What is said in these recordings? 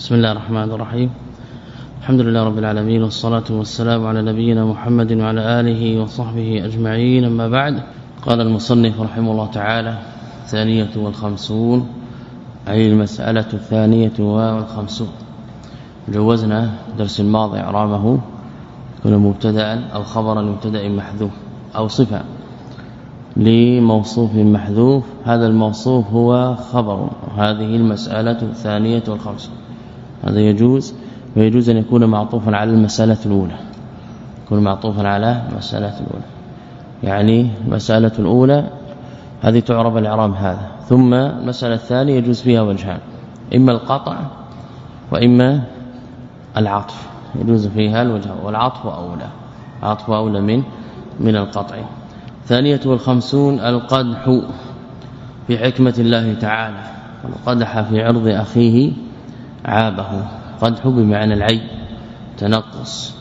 بسم الله الرحمن الرحيم الحمد لله رب العالمين والصلاة والسلام على نبينا محمد وعلى آله وصحبه أجمعين أما بعد قال المصنف رحمه الله تعالى ثانية والخمسون أي المسألة الثانية والخمسون جوزنا درس الماضي اعرابه كل مبتدا أو خبرا مبتدا محذوف أو صفه لموصوف محذوف هذا الموصوف هو خبر هذه المسألة الثانية والخمسون هذا يجوز ويجوز أن يكون معطوفا على المسألة الأولى. يكون معطوفا على المسألة الأولى. يعني المسألة الأولى هذه تعرب الإعراب هذا. ثم المسألة الثانية يجوز فيها وجهان. إما القطع وإما العطف. يجوز فيها الوجه والعطف أولى. عطف أولى من من القطع. ثانية والخمسون القدح في حكمة الله تعالى. قدح في عرض أخيه عابه قدح بمعنى العيب تنقص.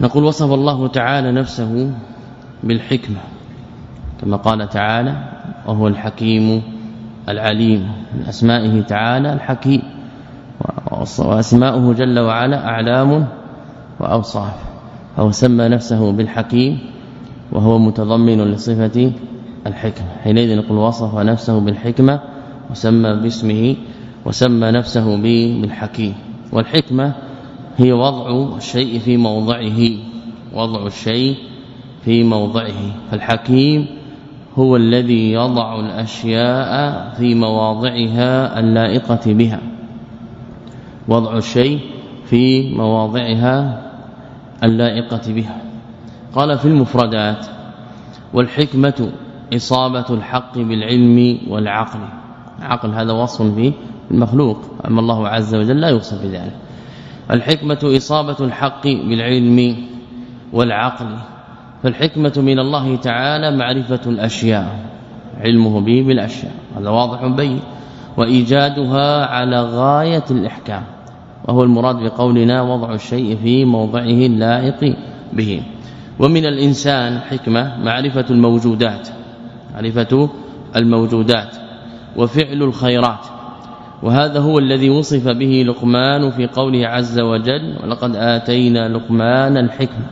نقول وصف الله تعالى نفسه بالحكمة كما قال تعالى وهو الحكيم العليم من أسمائه تعالى الحكيم وأسماؤه جل وعلا أعلام وأوصاف. فهو سمى نفسه بالحكيم وهو متضمن لصفة الحكمة. حينئذ نقول وصف نفسه بالحكمة وسمى باسمه وسمى نفسه بالحكيم والحكمة هي وضع الشيء في موضعه وضع الشيء في موضعه. فالحكيم هو الذي يضع الأشياء في مواضعها اللائقة بها. وضع الشيء في مواضعها اللائقة بها. قال في المفردات والحكمة إصابة الحق بالعلم والعقل. عقل هذا وصف به المخلوق أما الله عز وجل لا يوصف بذلك. الحكمة إصابة الحق بالعلم والعقل فالحكمة من الله تعالى معرفة الأشياء علمه به بالأشياء هذا واضح بين وإيجادها على غاية الإحكام وهو المراد بقولنا وضع الشيء في موضعه اللائق به. ومن الإنسان حكمة معرفة الموجودات معرفة الموجودات وفعل الخيرات. وهذا هو الذي وصف به لقمان في قوله عز وجل ولقد آتينا لقمان الحكمة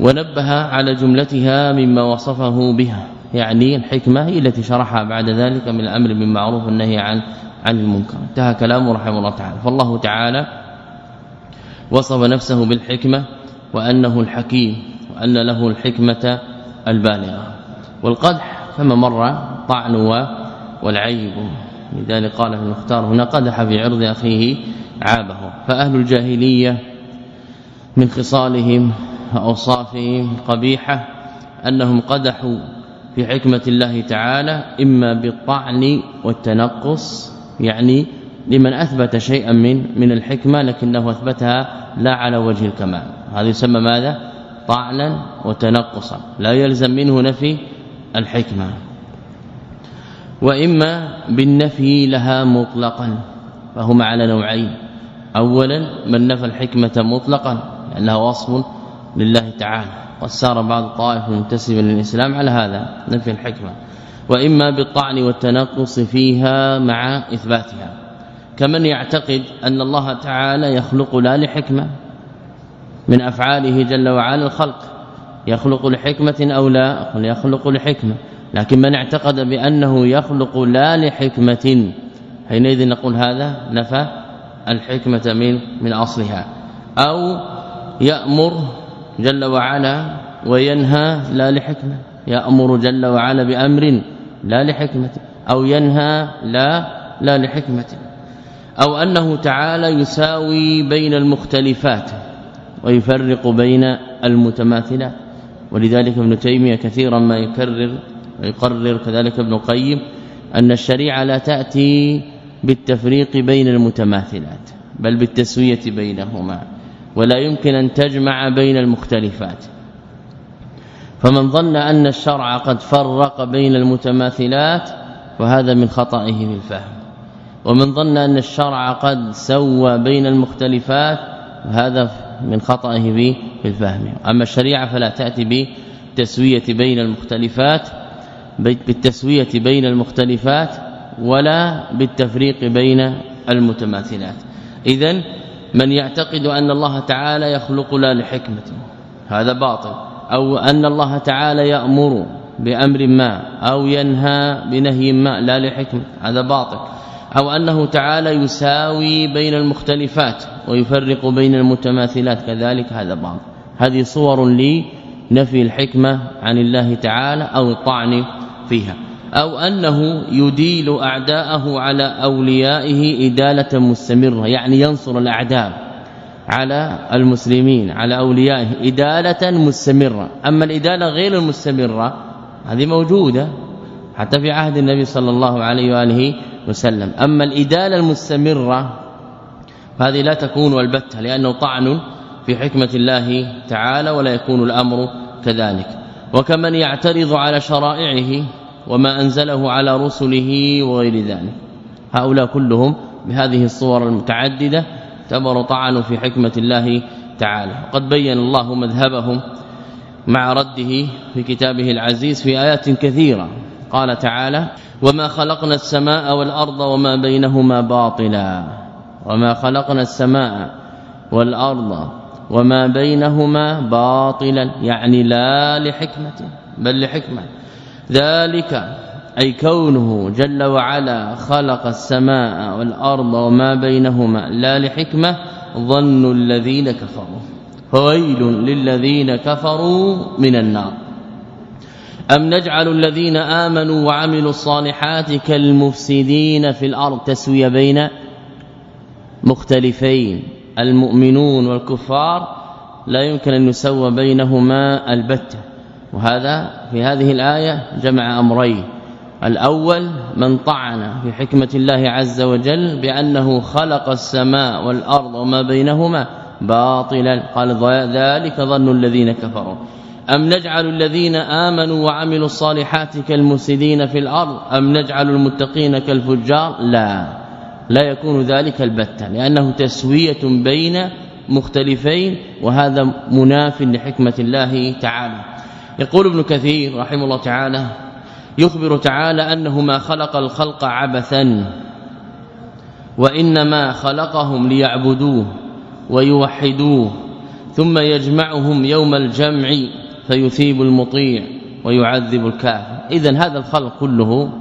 ونبه على جملتها مما وصفه بها يعني الحكمة التي شرحها بعد ذلك من الأمر بالمعروف والنهي عن عن المنكر. انتهى كلامه رحمه الله تعالى. فالله تعالى وصف نفسه بالحكمة وأنه الحكيم وأن له الحكمة البالغة. والقدح كما مر طعن والعيب. لذلك قال في المختار هنا قدح في عرض أخيه عابه. فأهل الجاهلية من خصالهم وأوصافهم القبيحه أنهم قدحوا في حكمة الله تعالى إما بالطعن والتنقص يعني لمن أثبت شيئا من من الحكمة لكنه أثبتها لا على وجه الكمال. هذا يسمى ماذا؟ طعنا وتنقصا. لا يلزم منه نفي الحكمة. وإما بالنفي لها مطلقا فهما على نوعين. اولا من نفى الحكمة مطلقا لأنها وصف لله تعالى. وسار بعض الطائف المنتسبه للإسلام على هذا نفي الحكمة. وإما بالطعن والتنقص فيها مع إثباتها. كمن يعتقد أن الله تعالى يخلق لا لحكمة من أفعاله جل وعلا الخلق. يخلق لحكمة أو لا؟ يخلق لحكمة. لكن من اعتقد بأنه يخلق لا لحكمة حينئذ نقول هذا نفى الحكمة من من أصلها أو يأمر جل وعلا وينهى لا لحكمة يأمر جل وعلا بأمر لا لحكمة أو ينهى لا لا لحكمة أو أنه تعالى يساوي بين المختلفات ويفرق بين المتماثلات ولذلك ابن تيمية كثيرا ما يكرر ويقرر كذلك ابن قيم أن الشريعة لا تأتي بالتفريق بين المتماثلات بل بالتسوية بينهما ولا يمكن أن تجمع بين المختلفات. فمن ظن أن الشرع قد فرق بين المتماثلات فهذا من خطئه في الفهم. ومن ظن أن الشرع قد سوى بين المختلفات هذا من خطئه في الفهم. أما الشريعة فلا تأتي بتسوية بين المختلفات بالتسوية بين المختلفات ولا بالتفريق بين المتماثلات. اذا من يعتقد أن الله تعالى يخلق لا لحكمة هذا باطل أو أن الله تعالى يأمر بأمر ما أو ينهى بنهي ما لا لحكمة هذا باطل. أو أنه تعالى يساوي بين المختلفات ويفرق بين المتماثلات كذلك هذا باطل. هذه صور لنفي الحكمة عن الله تعالى أو الطعن فيها. أو أنه يديل أعداءه على أوليائه إدالة مستمرة يعني ينصر الأعداء على المسلمين على أوليائه إدالة مستمرة. أما الإدالة غير المستمرة هذه موجودة حتى في عهد النبي صلى الله عليه وآله وسلم. أما الإدالة المستمرة فهذه لا تكون البتة لأنه طعن في حكمة الله تعالى ولا يكون الأمر كذلك. وكمن يعترض على شرائعه وما أنزله على رسله وغير ذلك. هؤلاء كلهم بهذه الصور المتعددة اعتبروا طعنوا في حكمة الله تعالى. وقد بين الله مذهبهم مع رده في كتابه العزيز في آيات كثيرة. قال تعالى وما خلقنا السماء والأرض وما بينهما باطلا. وما خلقنا السماء والأرض وما بينهما باطلا يعني لا لحكمة بل لحكمة. ذلك أي كونه جل وعلا خلق السماء والأرض وما بينهما لا لحكمة ظن الذين كفروا. فويل للذين كفروا من النار. أم نجعل الذين آمنوا وعملوا الصالحات كالمفسدين في الأرض تسوية بين مختلفين؟ المؤمنون والكفار لا يمكن أن يسوى بينهما البتة. وهذا في هذه الآية جمع أمرين. الأول من طعن في حكمة الله عز وجل بأنه خلق السماء والأرض وما بينهما باطلا. قال ذلك ظن الذين كفروا. أم نجعل الذين آمنوا وعملوا الصالحات كالمسدين في الأرض؟ أم نجعل المتقين كالفجار؟ لا. لا يكون ذلك البتة لأنه تسوية بين مختلفين وهذا مناف لحكمة الله تعالى. يقول ابن كثير رحمه الله تعالى يخبر تعالى أنه ما خلق الخلق عبثا وإنما خلقهم ليعبدوه ويوحدوه ثم يجمعهم يوم الجمع فيثيب المطيع ويعذب الكافر. اذا هذا الخلق كله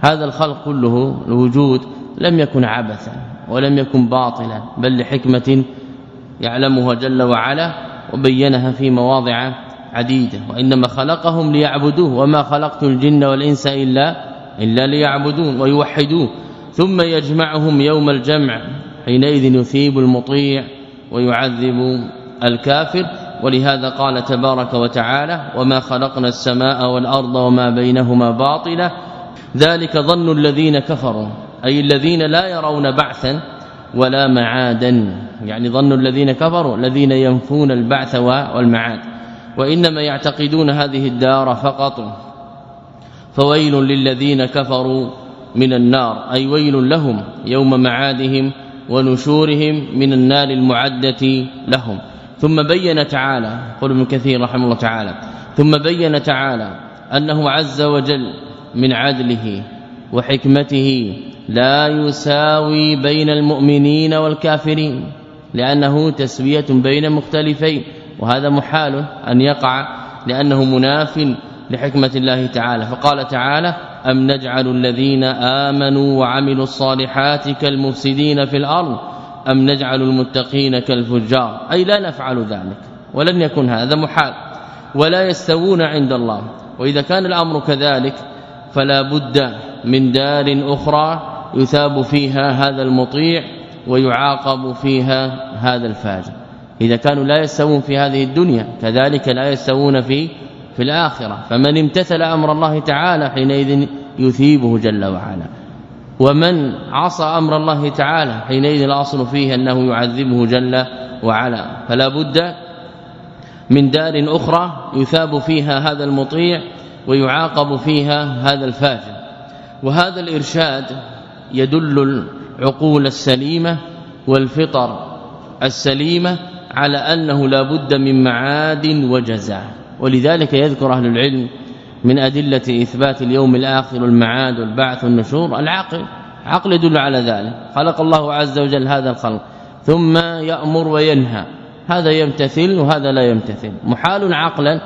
هذا الخلق كله الوجود لم يكن عبثا ولم يكن باطلا بل لحكمة يعلمها جل وعلا وبينها في مواضع عديدة. وإنما خلقهم ليعبدوه وما خلقت الجن والإنس إلا إلا ليعبدون ويوحدوه ثم يجمعهم يوم الجمع حينئذ يثيب المطيع ويعذب الكافر. ولهذا قال تبارك وتعالى وما خلقنا السماء والأرض وما بينهما باطلا. ذلك ظن الذين كفروا. أي الذين لا يرون بعثا ولا معادا يعني ظن الذين كفروا الذين ينفون البعث والمعاد. وإنما يعتقدون هذه الدار فقط. فويل للذين كفروا من النار أي ويل لهم يوم معادهم ونشورهم من النار المعدة لهم. ثم بين تعالى قل ابن كثير رحمه الله تعالى ثم بين تعالى أنه عز وجل من عدله. وحكمته لا يساوي بين المؤمنين والكافرين لأنه تسوية بين مختلفين وهذا محال أن يقع لأنه مناف لحكمة الله تعالى. فقال تعالى أم نجعل الذين آمنوا وعملوا الصالحات كالمفسدين في الأرض أم نجعل المتقين كالفجار. أي لا نفعل ذلك ولن يكن هذا محال ولا يستوون عند الله. وإذا كان الأمر كذلك فلا بد من دار أخرى يثاب فيها هذا المطيع ويعاقب فيها هذا الفاجر. إذا كانوا لا يستوون في هذه الدنيا كذلك لا يستوون في في الآخرة. فمن امتثل أمر الله تعالى حينئذ يثيبه جل وعلا. ومن عصى أمر الله تعالى حينئذ الأصل فيه أنه يعذبه جل وعلا. فلا بد من دار أخرى يثاب فيها هذا المطيع ويعاقب فيها هذا الفاجر. وهذا الإرشاد يدل العقول السليمة والفطر السليمة على أنه لا بد من معاد وجزاء. ولذلك يذكر أهل العلم من أدلة إثبات اليوم الآخر والمعاد والبعث والنشور. العقل عقل يدل على ذلك. خلق الله عز وجل هذا الخلق ثم يأمر وينهى. هذا يمتثل وهذا لا يمتثل. محال عقلا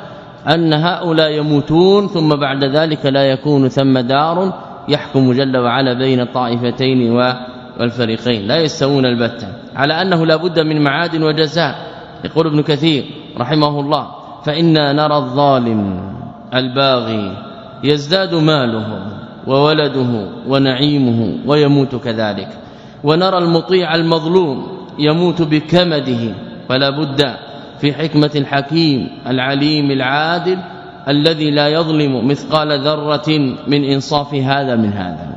أن هؤلاء يموتون ثم بعد ذلك لا يكون ثم دار يحكم جل وعلا بين الطائفتين والفريقين. لا يستوون البتة. على أنه لا بد من معاد وجزاء. يقول ابن كثير رحمه الله فإنا نرى الظالم الباغي يزداد ماله وولده ونعيمه ويموت كذلك. ونرى المطيع المظلوم يموت بكمده. فلا بد في حكمة الحكيم العليم العادل الذي لا يظلم مثقال ذرة من إنصاف هذا من هذا.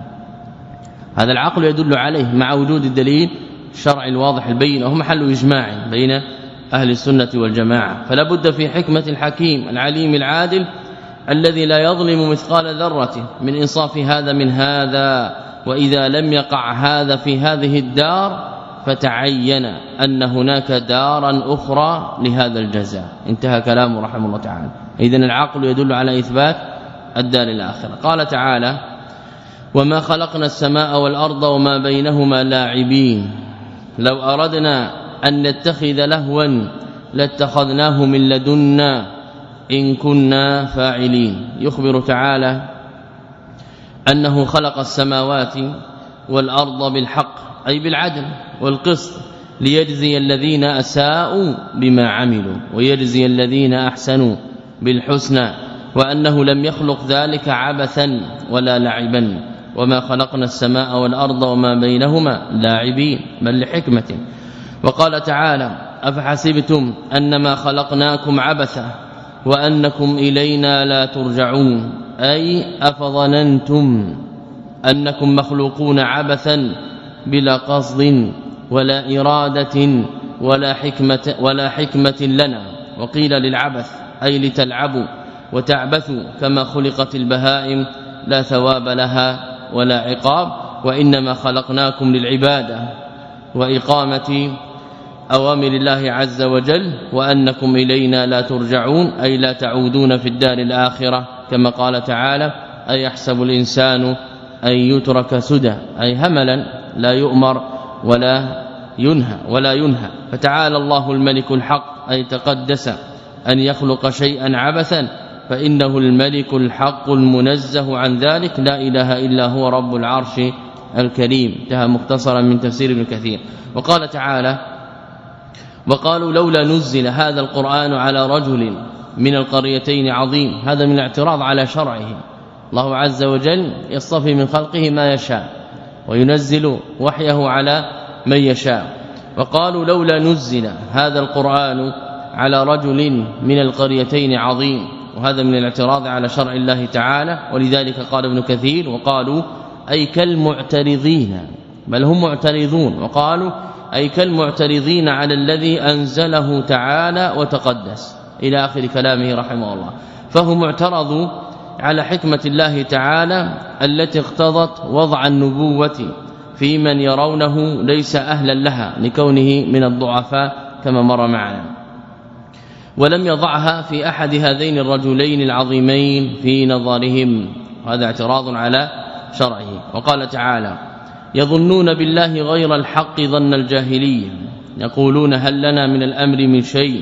هذا العقل يدل عليه مع وجود الدليل الشرعي الواضح البين وهو محل إجماع بين أهل السنة والجماعة. فلا بد في حكمة الحكيم العليم العادل الذي لا يظلم مثقال ذرة من إنصاف هذا من هذا وإذا لم يقع هذا في هذه الدار فتعين أن هناك دارا أخرى لهذا الجزاء. انتهى كلامه رحمه الله تعالى. اذا العقل يدل على إثبات الدار الآخرة. قال تعالى وما خلقنا السماء والأرض وما بينهما لاعبين. لو أردنا أن نتخذ لهوا لاتخذناه من لدنا إن كنا فاعلين. يخبر تعالى أنه خلق السماوات والأرض بالحق أي بالعدل والقسط ليجزي الذين أساءوا بما عملوا ويجزي الذين أحسنوا. بالحسنى وأنه لم يخلق ذلك عبثا ولا لعبا. وما خلقنا السماء والأرض وما بينهما لاعبين بل لحكمة. وقال تعالى أفحسبتم أنما خلقناكم عبثا وأنكم إلينا لا ترجعون. أي أفظننتم أنكم مخلوقون عبثا بلا قصد ولا إرادة ولا حكمة ولا حكمة لنا؟ وقيل للعبث أي لتلعبوا وتعبثوا كما خلقت البهائم لا ثواب لها ولا عقاب وإنما خلقناكم للعبادة وإقامة أوامر الله عز وجل وأنكم إلينا لا ترجعون أي لا تعودون في الدار الآخرة كما قال تعالى أي يحسب الإنسان أن يترك سدى أي هملا لا يؤمر ولا ينهى ولا ينهى فتعالى الله الملك الحق أي تقدس أن يخلق شيئا عبثا فإنه الملك الحق المنزه عن ذلك. لا إله إلا هو رب العرش الكريم. انتهى مختصرا من تفسير ابن كثير. وقال تعالى وقالوا لولا نزل هذا القرآن على رجل من القريتين عظيم. هذا من الاعتراض على شرعه. الله عز وجل يصطفي من خلقه ما يشاء وينزل وحيه على من يشاء. وقالوا لولا نزل هذا القرآن على رجل من القريتين عظيم وهذا من الاعتراض على شرع الله تعالى ولذلك قال ابن كثير وقالوا أي كالمعترضين بل هم معترضون وقالوا أي كالمعترضين على الذي أنزله تعالى وتقدس إلى آخر كلامه رحمه الله. فهم اعترضوا على حكمة الله تعالى التي اقتضت وضع النبوة في من يرونه ليس أهلا لها لكونه من الضعفاء كما مر معنا. ولم يضعها في أحد هذين الرجلين العظيمين في نظرهم. هذا اعتراض على شرعه. وقال تعالى يظنون بالله غير الحق ظن الجاهليه يقولون هل لنا من الأمر من شيء؟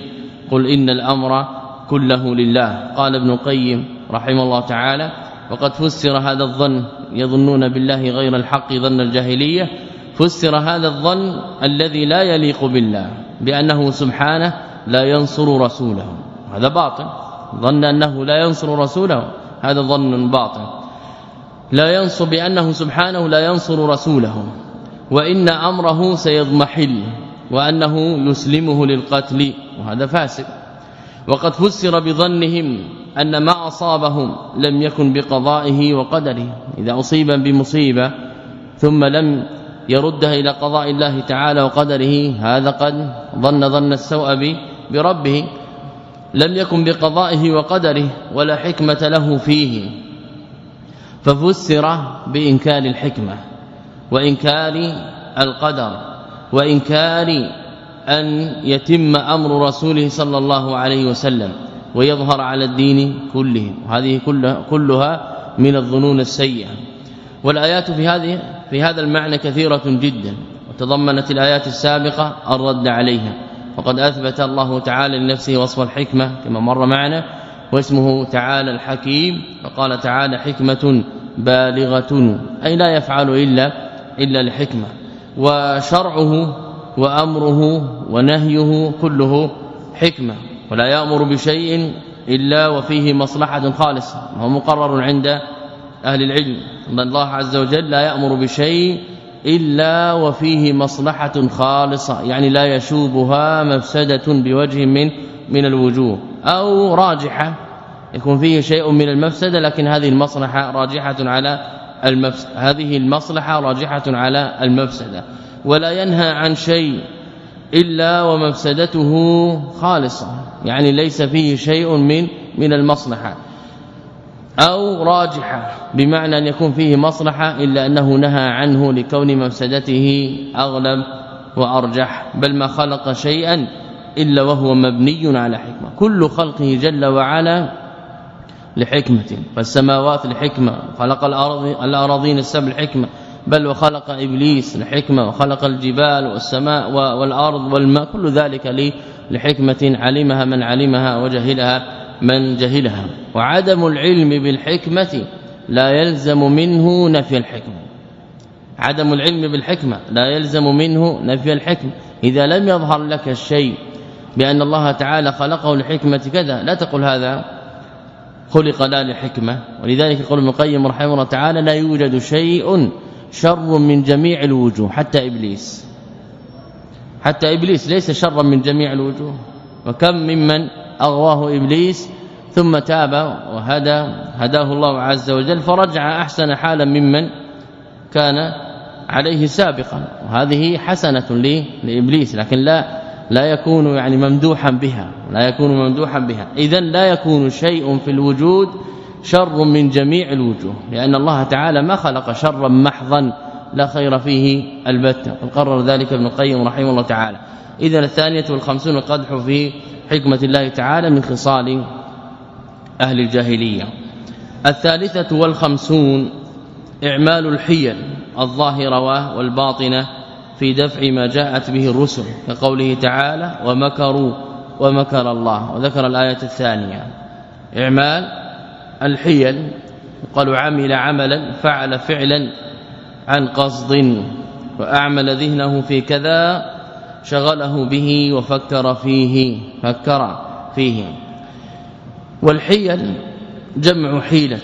قل إن الأمر كله لله. قال ابن القيم رحمه الله تعالى وقد فسر هذا الظن. يظنون بالله غير الحق ظن الجاهلية. فسر هذا الظن الذي لا يليق بالله. بأنه سبحانه لا ينصر رسوله هذا باطل. ظن أنه لا ينصر رسوله هذا ظن باطل. لا ينصر بأنه سبحانه لا ينصر رسوله وإن أمره سيضمحل وأنه يسلمه للقتل. وهذا فاسد. وقد فسر بظنهم أن ما أصابهم لم يكن بقضائه وقدره. إذا أصيب بمصيبة ثم لم يردها إلى قضاء الله تعالى وقدره هذا قد ظن ظن السوء بربه لم يكن بقضائه وقدره ولا حكمة له فيه. ففسر بإنكار الحكمة وإنكار القدر وإنكار أن يتم أمر رسوله صلى الله عليه وسلم ويظهر على الدين كله. وهذه كلها, من الظنون السيئة. والآيات في هذه في هذا المعنى كثيرة جدا وتضمنت الآيات السابقة الرد عليها. وقد أثبت الله تعالى لنفسه وصف الحكمة كما مر معنا واسمه تعالى الحكيم فقال تعالى حكمة بالغة أي لا يفعل إلا إلا لحكمة وشرعه وأمره ونهيه كله حكمة. ولا يأمر بشيء إلا وفيه مصلحة خالصة وهو مقرر عند أهل العلم. أن الله عز وجل لا يأمر بشيء إلا وفيه مصلحة خالصة يعني لا يشوبها مفسدة بوجه من من الوجوه أو راجحة يكون فيه شيء من المفسدة لكن هذه المصلحة راجحة على المفسده هذه المصلحة راجحة على المفسدة ولا ينهى عن شيء إلا ومفسدته خالصة يعني ليس فيه شيء من من المصلحة. أو راجحة بمعنى أن يكون فيه مصلحة إلا أنه نهى عنه لكون مفسدته أغلب وأرجح بل ما خلق شيئا إلا وهو مبني على حكمة. كل خلقه جل وعلا لحكمة فالسماوات لحكمة خلق الأرض الأراضين السبع حكمه بل وخلق إبليس لحكمة وخلق الجبال والسماء والأرض والماء كل ذلك لحكمة علمها من علمها وجهلها. من جهلها. وعدم العلم بالحكمة لا يلزم منه نفي الحكمه عدم العلم بالحكمة لا يلزم منه نفي الحكمه إذا لم يظهر لك الشيء بأن الله تعالى خلقه لحكمة كذا لا تقل هذا خلق لا لحكمة. ولذلك يقول ابن القيم رحمه الله تعالى لا يوجد شيء شر من جميع الوجوه حتى إبليس. حتى إبليس ليس شرا من جميع الوجوه. وكم ممن أغواه إبليس ثم تاب وهدى هداه الله عز وجل فرجع أحسن حالا ممن كان عليه سابقا. وهذه حسنة لإبليس لكن لا لا يكون يعني ممدوحا بها لا يكون ممدوحا بها. اذا لا يكون شيء في الوجود شر من جميع الوجوه لأن الله تعالى ما خلق شرا محضا لا خير فيه البتة. قرر ذلك ابن القيم رحمه الله تعالى. اذا الثانية والخمسون قدح في حكمة الله تعالى من خصال أهل الجاهلية. الثالثة والخمسون إعمال الحيل الظاهرة والباطنة في دفع ما جاءت به الرسل كقوله تعالى ومكروا ومكر الله وذكر الآية الثانية. إعمال الحيل قالوا عمل عملا فعل فعلا عن قصد وأعمل ذهنه في كذا شغله به وفكر فيه فكر فيه والحيل جمع حيلة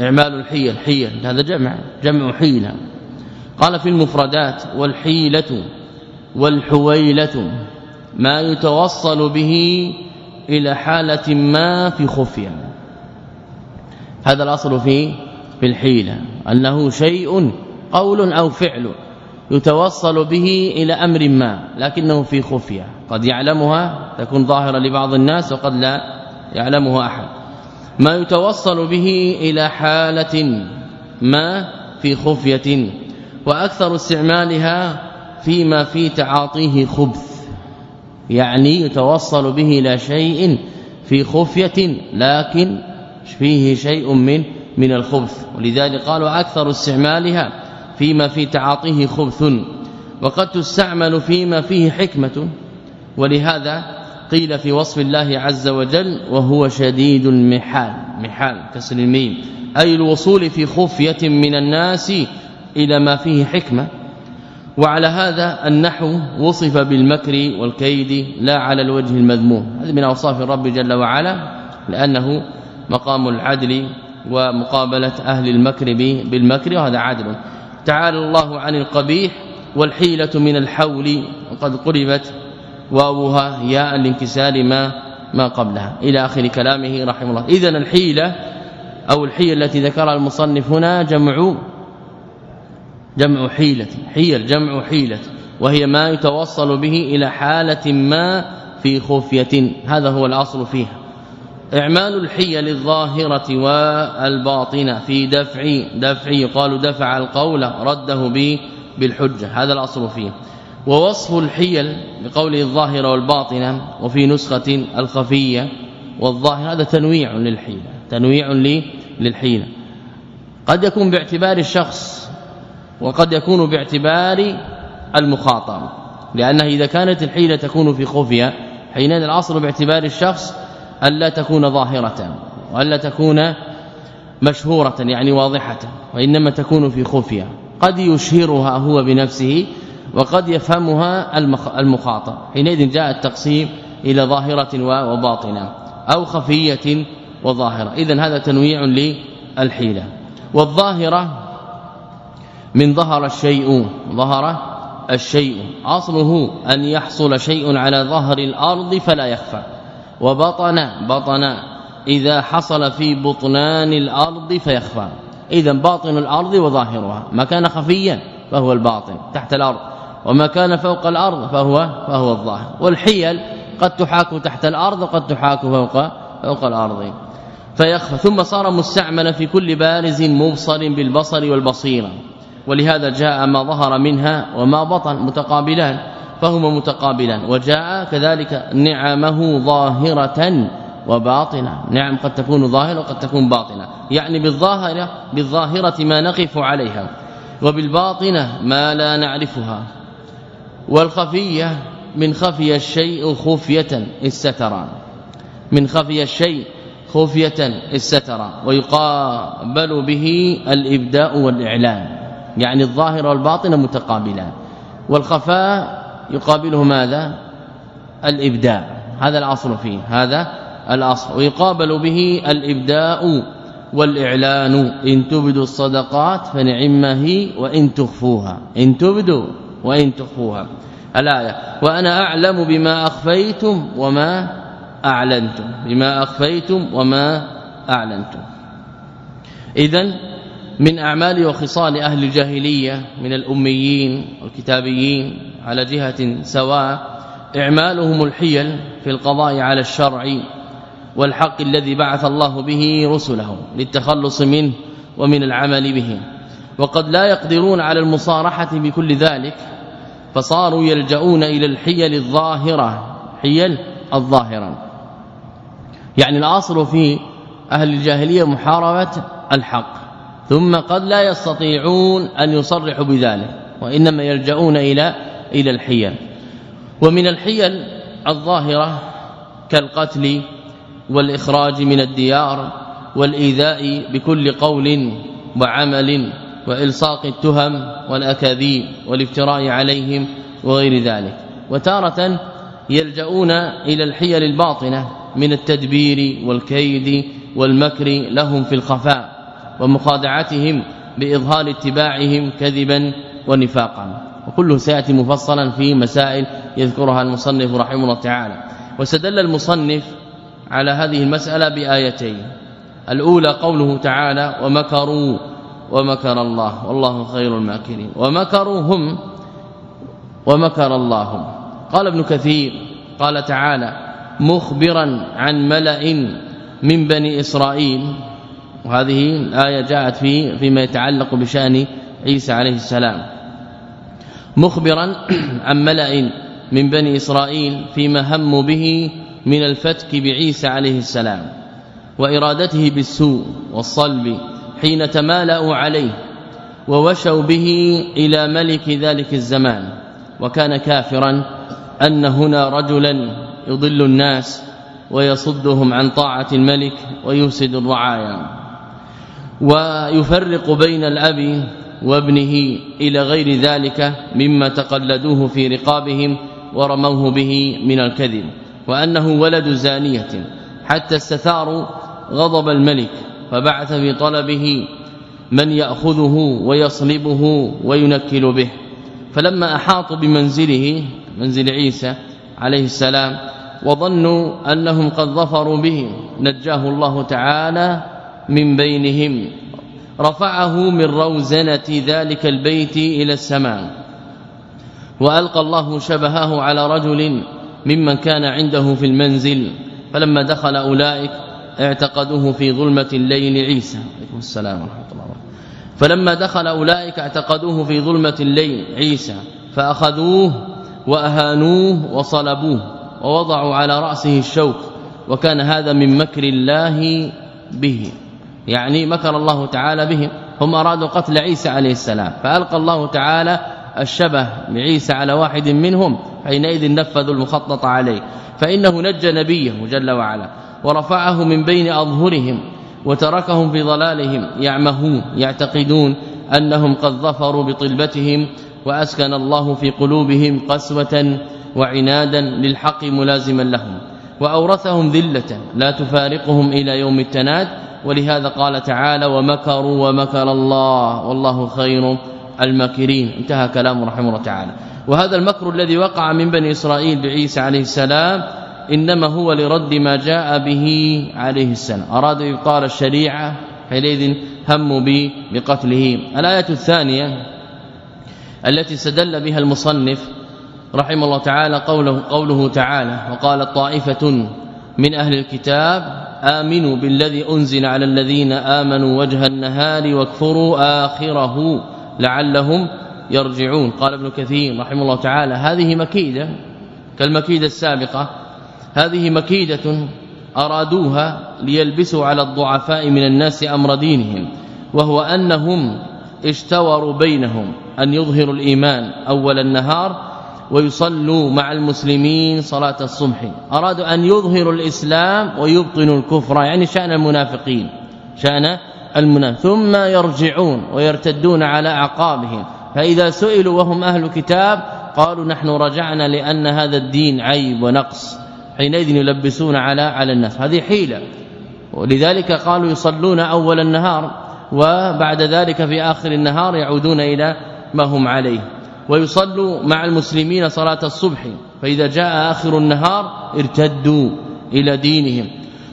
إعمال الحيل حيل هذا جمع جمع حيلة. قال في المفردات والحيلة والحويلة ما يتوصل به إلى حالة ما في خفية. هذا الأصل في في الحيلة أنه شيء قول أو فعل. يتوصل به إلى أمر ما لكنه في خفية. قد يعلمها تكون ظاهرة لبعض الناس وقد لا يعلمها أحد. ما يتوصل به إلى حالة ما في خفية وأكثر استعمالها فيما في تعاطيه خبث. يعني يتوصل به إلى شيء في خفية لكن فيه شيء من من الخبث. ولذلك قالوا أكثر استعمالها فيما في تعاطيه خبث وقد تستعمل فيما فيه حكمة ولهذا قيل في وصف الله عز وجل وهو شديد المحال محال كسر الميم أي الوصول في خفية من الناس إلى ما فيه حكمة. وعلى هذا النحو وصف بالمكر والكيد لا على الوجه المذموم. هذا من أوصاف الرب جل وعلا لأنه مقام العدل ومقابلة أهل المكر بالمكر وهذا عدل. تعالى الله عن القبيح والحيلة من الحول وقد قربت واوها ياء لانكسار ما ما قبلها. إلى آخر كلامه رحمه الله. اذا الحيلة أو الحيل التي ذكرها المصنف هنا جمع جمع حيلة. حيل جمع حيلة. وهي ما يتوصل به إلى حالة ما في خفية. هذا هو الأصل فيها. إعمال الحيل الظاهرة والباطنة في دفع دفع يقال دفع القول رده به بالحجة هذا الأصل فيه. ووصف الحيل بقوله الظاهرة والباطنة وفي نسخة الخفية والظاهر هذا تنويع للحيلة تنويع للحيلة. قد يكون باعتبار الشخص وقد يكون باعتبار المخاطب لأنه إذا كانت الحيلة تكون في خفية حينئذ الأصل باعتبار الشخص الا تكون ظاهرة والا تكون مشهورة يعني واضحة وإنما تكون في خفية. قد يشهرها هو بنفسه وقد يفهمها المخاطب حينئذ جاء التقسيم إلى ظاهرة وباطنة أو خفية وظاهرة. اذا هذا تنويع للحيلة. والظاهرة من ظهر الشيء ظهر الشيء. أصله أن يحصل شيء على ظهر الأرض فلا يخفى. وبطن بطن. إذا حصل في بطنان الأرض فيخفى. إذا باطن الأرض وظاهرها. ما كان خفيا فهو الباطن تحت الأرض. وما كان فوق الأرض فهو فهو الظاهر. والحيل قد تحاك تحت الأرض وقد تحاك فوق فوق الأرض. فيخفى. ثم صار مستعملا في كل بارز مبصر بالبصر والبصيرة. ولهذا جاء ما ظهر منها وما بطن متقابلان. فهما متقابلان. وجاء كذلك نعمه ظاهرة وباطنة. نعم قد تكون ظاهرة وقد تكون باطنة. يعني بالظاهرة بالظاهرة ما نقف عليها وبالباطنة ما لا نعرفها. والخفية من خفي الشيء خفية استترا. من خفي الشيء خفية استترا. ويقابل به الإبداء والإعلان. يعني الظاهر والباطن متقابلان. والخفاء يقابله ماذا؟ الإبداع. هذا الاصل فيه هذا الاصل ويقابل به الابداء والإعلان. إن تبدوا الصدقات فنعما هي وإن تخفوها. إن تبدوا وإن تخفوها. الآية وأنا أعلم بما أخفيتم وما أعلنتم. بما أخفيتم وما أعلنتم. اذا من أعمال وخصال أهل الجاهلية من الأميين والكتابيين على جهة سواء إعمالهم الحيل في القضاء على الشرع والحق الذي بعث الله به رسله للتخلص منه ومن العمل به. وقد لا يقدرون على المصارحة بكل ذلك فصاروا يلجؤون إلى الحيل الظاهرة حيل الظاهرة. يعني الأصل في أهل الجاهلية محاربة الحق. ثم قد لا يستطيعون أن يصرحوا بذلك وإنما يلجؤون إلى إلى الحيل. ومن الحيل الظاهرة كالقتل والإخراج من الديار والإيذاء بكل قول وعمل وإلصاق التهم والأكاذيب والافتراء عليهم وغير ذلك. وتارة يلجؤون إلى الحيل الباطنة من التدبير والكيد والمكر لهم في الخفاء. ومخادعتهم بإظهار اتباعهم كذبا ونفاقا. وكله سيأتي مفصلا في مسائل يذكرها المصنف رحمه الله تعالى. واستدل المصنف على هذه المسألة بآيتين. الأولى قوله تعالى ومكروا ومكر الله والله خير الماكرين. ومكروا هم ومكر الله قال ابن كثير قال تعالى مخبرا عن ملأ من بني إسرائيل وهذه الآية جاءت في فيما يتعلق بشأن عيسى عليه السلام. مخبرا عن ملأ من بني إسرائيل فيما هموا به من الفتك بعيسى عليه السلام وإرادته بالسوء والصلب حين تمالأوا عليه ووشوا به إلى ملك ذلك الزمان وكان كافرا أن هنا رجلا يضل الناس ويصدهم عن طاعة الملك ويفسد الرعايا. ويفرق بين الأب وابنه إلى غير ذلك مما تقلدوه في رقابهم ورموه به من الكذب وأنه ولد زانية. حتى استثاروا غضب الملك فبعث في طلبه من يأخذه ويصلبه وينكل به. فلما أحاطوا بمنزله منزل عيسى عليه السلام وظنوا أنهم قد ظفروا به نجاه الله تعالى من بينهم. رفعه من روزنة ذلك البيت إلى السماء. وألقى الله شبهه على رجل ممن كان عنده في المنزل. فلما دخل أولئك اعتقدوه في ظلمة الليل عيسى. عليكم السلام ورحمة الله فلما دخل أولئك اعتقدوه في ظلمة الليل عيسى. فأخذوه وأهانوه وصلبوه ووضعوا على رأسه الشوك. وكان هذا من مكر الله به. يعني مكر الله تعالى بهم. هم أرادوا قتل عيسى عليه السلام. فألقى الله تعالى الشبه بعيسى على واحد منهم حينئذ نفذوا المخطط عليه. فإنه نجى نبيه جل وعلا ورفعه من بين أظهرهم وتركهم في ضلالهم يعمهون يعتقدون أنهم قد ظفروا بطلبتهم وأسكن الله في قلوبهم قسوة وعنادا للحق ملازما لهم. وأورثهم ذلة لا تفارقهم إلى يوم التناد ولهذا قال تعالى ومكروا ومكر الله والله خير الماكرين. انتهى كلام رحمه الله تعالى. وهذا المكر الذي وقع من بني إسرائيل بعيسى عليه السلام إنما هو لرد ما جاء به عليه السلام. أرادوا إبطال الشريعة حينئذ به بقتله. الآية الثانية التي استدل بها المصنف رحمه الله تعالى قوله قوله تعالى وقال طائفة من أهل الكتاب آمنوا بالذي أنزل على الذين آمنوا وجه النهار واكفروا آخره لعلهم يرجعون. قال ابن كثير رحمه الله تعالى هذه مكيدة كالمكيدة السابقة هذه مكيدة أرادوها ليلبسوا على الضعفاء من الناس أمر دينهم وهو أنهم اشتوروا بينهم أن يظهروا الإيمان أول النهار ويصلوا مع المسلمين صلاة الصبح. أرادوا أن يظهروا الإسلام ويبطنوا الكفر يعني شأن المنافقين شأن المنافق ثم يرجعون ويرتدون على أعقابهم. فإذا سئلوا وهم أهل كتاب قالوا نحن رجعنا لأن هذا الدين عيب ونقص. حينئذ يلبسون على على الناس. هذه حيلة. ولذلك قالوا يصلون أول النهار وبعد ذلك في آخر النهار يعودون إلى ما هم عليه. ويصلوا مع المسلمين صلاة الصبح. فإذا جاء آخر النهار ارتدوا إلى دينهم.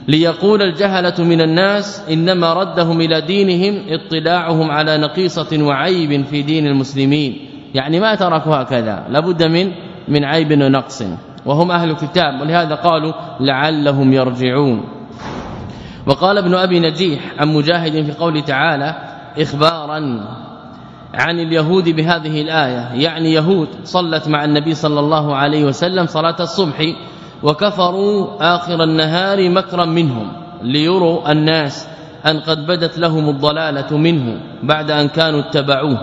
ليقول الجهلة من الناس إنما ردهم إلى دينهم اطلاعهم على نقيصة وعيب في دين المسلمين. يعني ما تركوا هكذا. لابد من من عيب ونقص. وهم أهل الكتاب ولهذا قالوا لعلهم يرجعون. وقال ابن أبي نجيح عن مجاهد في قوله تعالى إخبارا. عن اليهود بهذه الآية. يعني يهود صلت مع النبي صلى الله عليه وسلم صلاة الصبح وكفروا آخر النهار مكرا منهم ليروا الناس أن قد بدت لهم الضلالة منه بعد أن كانوا اتبعوه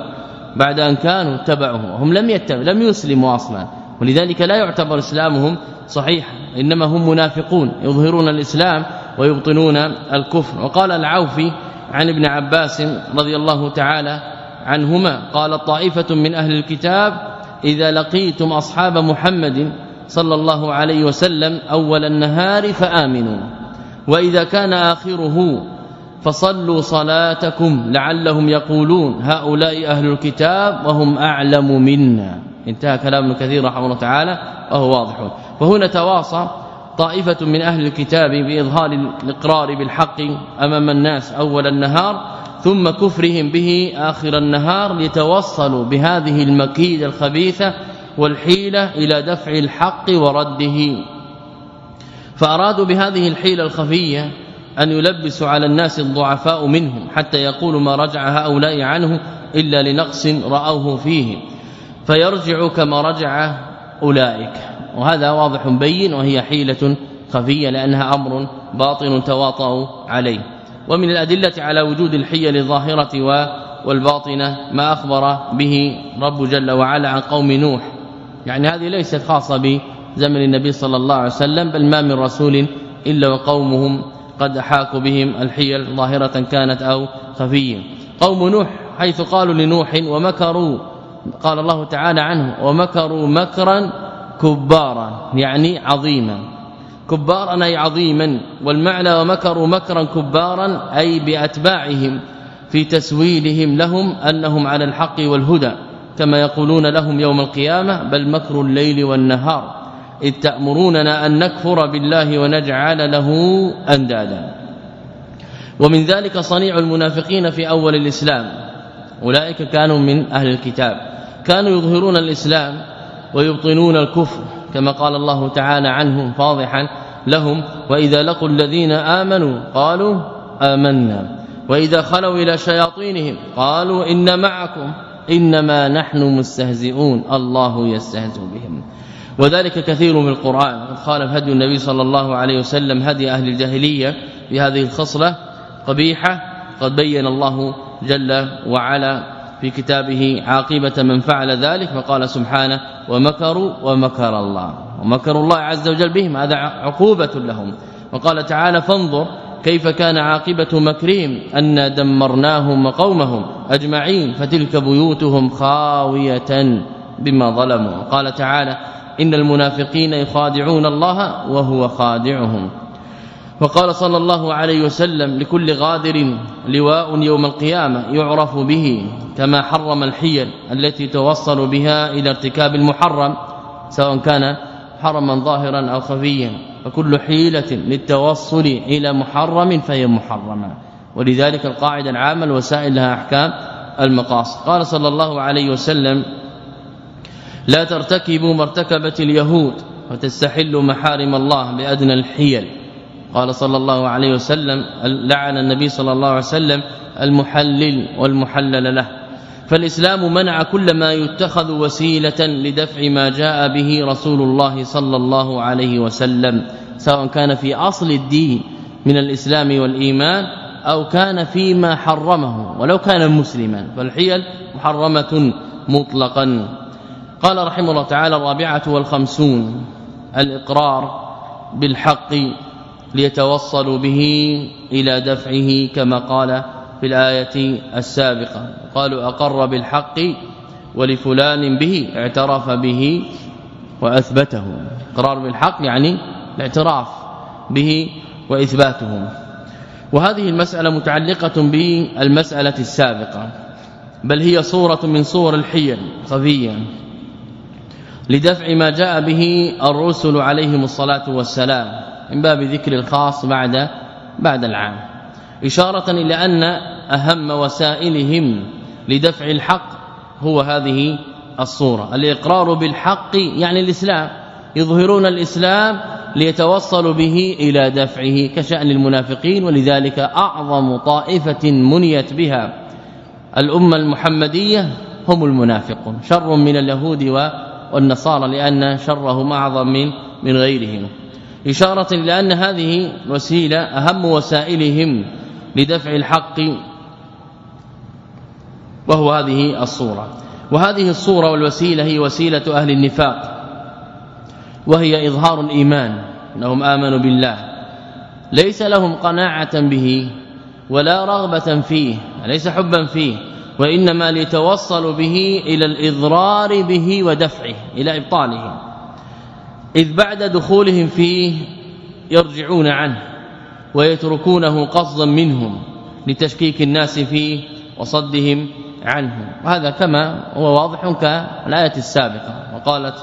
بعد أن كانوا اتبعوه. وهم لم يتبعوا لم يسلموا أصلا. ولذلك لا يعتبر إسلامهم صحيحا إنما هم منافقون يظهرون الإسلام ويبطنون الكفر. وقال العوفي عن ابن عباس رضي الله تعالى عنهما. قال طائفة من أهل الكتاب إذا لقيتم أصحاب محمد صلى الله عليه وسلم أول النهار فآمنوا. وإذا كان آخره فصلوا صلاتكم لعلهم يقولون هؤلاء أهل الكتاب وهم أعلم منا. انتهى كلام كثير رحمه الله تعالى وهو واضح. وهنا تواصى طائفة من أهل الكتاب بإظهار الإقرار بالحق أمام الناس أول النهار ثم كفرهم به آخر النهار ليتوصلوا بهذه المكيدة الخبيثة والحيلة إلى دفع الحق ورده. فأرادوا بهذه الحيلة الخفية أن يلبسوا على الناس الضعفاء منهم حتى يقولوا ما رجع هؤلاء عنه إلا لنقص رأوه فيه. فيرجع كما رجع أولئك. وهذا واضح بين وهي حيلة خفية لأنها أمر باطن تواطؤوا عليه. ومن الأدلة على وجود الحيل الظاهرة والباطنة ما أخبر به رب جل وعلا عن قوم نوح. يعني هذه ليست خاصة بزمن النبي صلى الله عليه وسلم بل ما من رسول إلا وقومهم قد حاكوا بهم الحيل ظاهرة كانت أو خفية. قوم نوح حيث قالوا لنوح ومكروا قال الله تعالى عنه ومكروا مكرا كبارا يعني عظيما. كبارا أي عظيما والمعنى ومكروا مكرا كبارا أي بأتباعهم في تسويلهم لهم أنهم على الحق والهدى كما يقولون لهم يوم القيامة بل مكر الليل والنهار إذ تأمروننا أن نكفر بالله ونجعل له أندادا. ومن ذلك صنيع المنافقين في أول الإسلام أولئك كانوا من أهل الكتاب كانوا يظهرون الإسلام ويبطنون الكفر كما قال الله تعالى عنهم فاضحا لهم وإذا لقوا الذين آمنوا قالوا آمنا وإذا خلوا إلى شياطينهم قالوا إن معكم إنما نحن مستهزئون الله يستهزئ بهم وذلك كثير من القرآن قد خالف هدي النبي صلى الله عليه وسلم هدي أهل الجاهلية بهذه الخصلة قبيحة قد بين الله جل وعلا في كتابه عاقبة من فعل ذلك فقال سبحانه ومكروا ومكر الله. ومكر الله عز وجل بهم هذا عقوبة لهم. وقال تعالى فانظر كيف كان عاقبة مكرهم أن دمرناهم وقومهم أجمعين فتلك بيوتهم خاوية بما ظلموا. قال تعالى إن المنافقين يخادعون الله وهو خادعهم. وقال صلى الله عليه وسلم لكل غادر لواء يوم القيامة يعرف به كما حرم الحيل التي توصل بها إلى ارتكاب المحرم سواء كان حرما ظاهرا أو خفيا. فكل حيلة للتوصل إلى محرم فهي محرمة. ولذلك القاعدة العامة الوسائل لها أحكام المقاصد. قال صلى الله عليه وسلم لا ترتكبوا مرتكبة اليهود وتستحلوا محارم الله بادنى الحيل. قال صلى الله عليه وسلم لعن النبي صلى الله عليه وسلم المحلل والمحلل له. فالإسلام منع كل ما يتخذ وسيلة لدفع ما جاء به رسول الله صلى الله عليه وسلم سواء كان في أصل الدين من الإسلام والإيمان أو كان فيما حرمه ولو كان مسلما. فالحيل محرمة مطلقا. قال رحمه الله تعالى الرابعة والخمسون الإقرار بالحق ليتوصلوا به إلى دفعه كما قال في الآية السابقة. قالوا أقر بالحق ولفلان به اعترف به وأثبته. إقرار بالحق يعني الاعتراف به وإثباته. وهذه المسألة متعلقة بالمسألة السابقة بل هي صورة من صور الحيل خفيا لدفع ما جاء به الرسل عليهم الصلاة والسلام. من باب ذكر الخاص بعد بعد العام. إشارة إلى أن أهم وسائلهم لدفع الحق هو هذه الصورة. الإقرار بالحق يعني الإسلام. يظهرون الإسلام ليتوصلوا به إلى دفعه كشأن المنافقين ولذلك أعظم طائفة منيت بها الأمة المحمدية هم المنافقون. شر من اليهود والنصارى لأن شرهم أعظم من من غيرهم. إشارة إلى أن هذه وسيلة أهم وسائلهم لدفع الحق وهو هذه الصورة. وهذه الصورة والوسيلة هي وسيلة أهل النفاق وهي إظهار الإيمان إنهم آمنوا بالله. ليس لهم قناعة به ولا رغبة فيه ليس حبا فيه وإنما ليتوصلوا به إلى الإضرار به ودفعه إلى إبطاله. إذ بعد دخولهم فيه يرجعون عنه ويتركونه قصدا منهم لتشكيك الناس فيه وصدهم عنه وهذا كما هو واضح كالآية السابقة. وقالت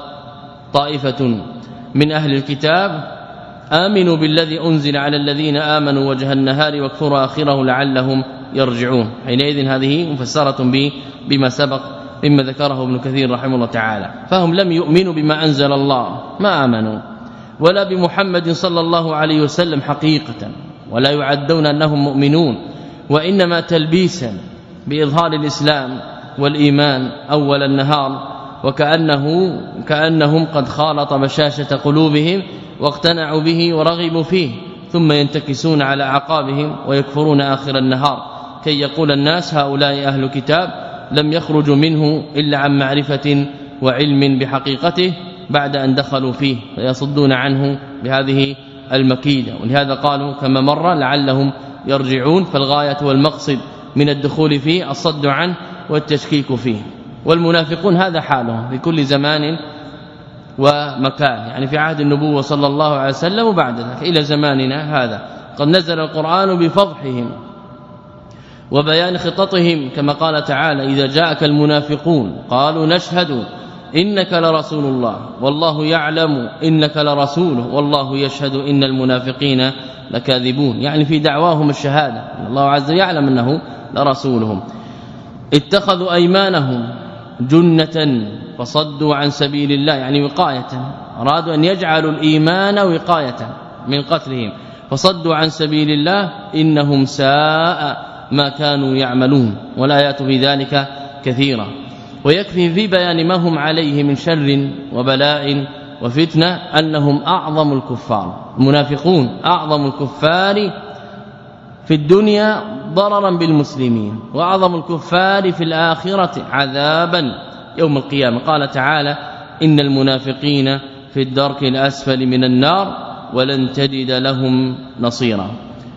طائفة من أهل الكتاب آمنوا بالذي أنزل على الذين آمنوا وجه النهار واكفروا آخره لعلهم يرجعون. حينئذ هذه مفسرة بما سبق مما ذكره ابن كثير رحمه الله تعالى. فهم لم يؤمنوا بما أنزل الله. ما آمنوا؟ ولا بمحمد صلى الله عليه وسلم حقيقة. ولا يعدون أنهم مؤمنون. وإنما تلبيسا بإظهار الإسلام والإيمان أول النهار. وكانه كأنهم قد خالط بشاشه قلوبهم واقتنعوا به ورغبوا فيه. ثم ينتكسون على اعقابهم ويكفرون آخر النهار. كي يقول الناس هؤلاء أهل كتاب لم يخرجوا منه إلا عن معرفة وعلم بحقيقته بعد أن دخلوا فيه فيصدون عنه بهذه المكيدة. ولهذا قالوا كما مر لعلهم يرجعون فالغاية والمقصد من الدخول فيه الصد عنه والتشكيك فيه. والمنافقون هذا حالهم في كل زمان ومكان. يعني في عهد النبوة صلى الله عليه وسلم وبعد ذلك إلى زماننا هذا. قد نزل القرآن بفضحهم. وبيان خططهم كما قال تعالى إذا جاءك المنافقون قالوا نشهد إنك لرسول الله والله يعلم إنك لرسوله والله يشهد إن المنافقين لكاذبون يعني في دعواهم الشهادة الله عز وجل يعلم أنه لرسولهم اتخذوا أيمانهم جنة فصدوا عن سبيل الله يعني وقاية أرادوا أن يجعلوا الإيمان وقاية من قتلهم فصدوا عن سبيل الله إنهم ساء ما كانوا يعملون والايات في ذلك كثيره ويكفي في بيان ما هم عليه من شر وبلاء وفتنة أنهم أعظم الكفار. المنافقون أعظم الكفار في الدنيا ضررا بالمسلمين وأعظم الكفار في الآخرة عذابا يوم القيامة. قال تعالى إن المنافقين في الدرك الأسفل من النار ولن تجد لهم نصيرا.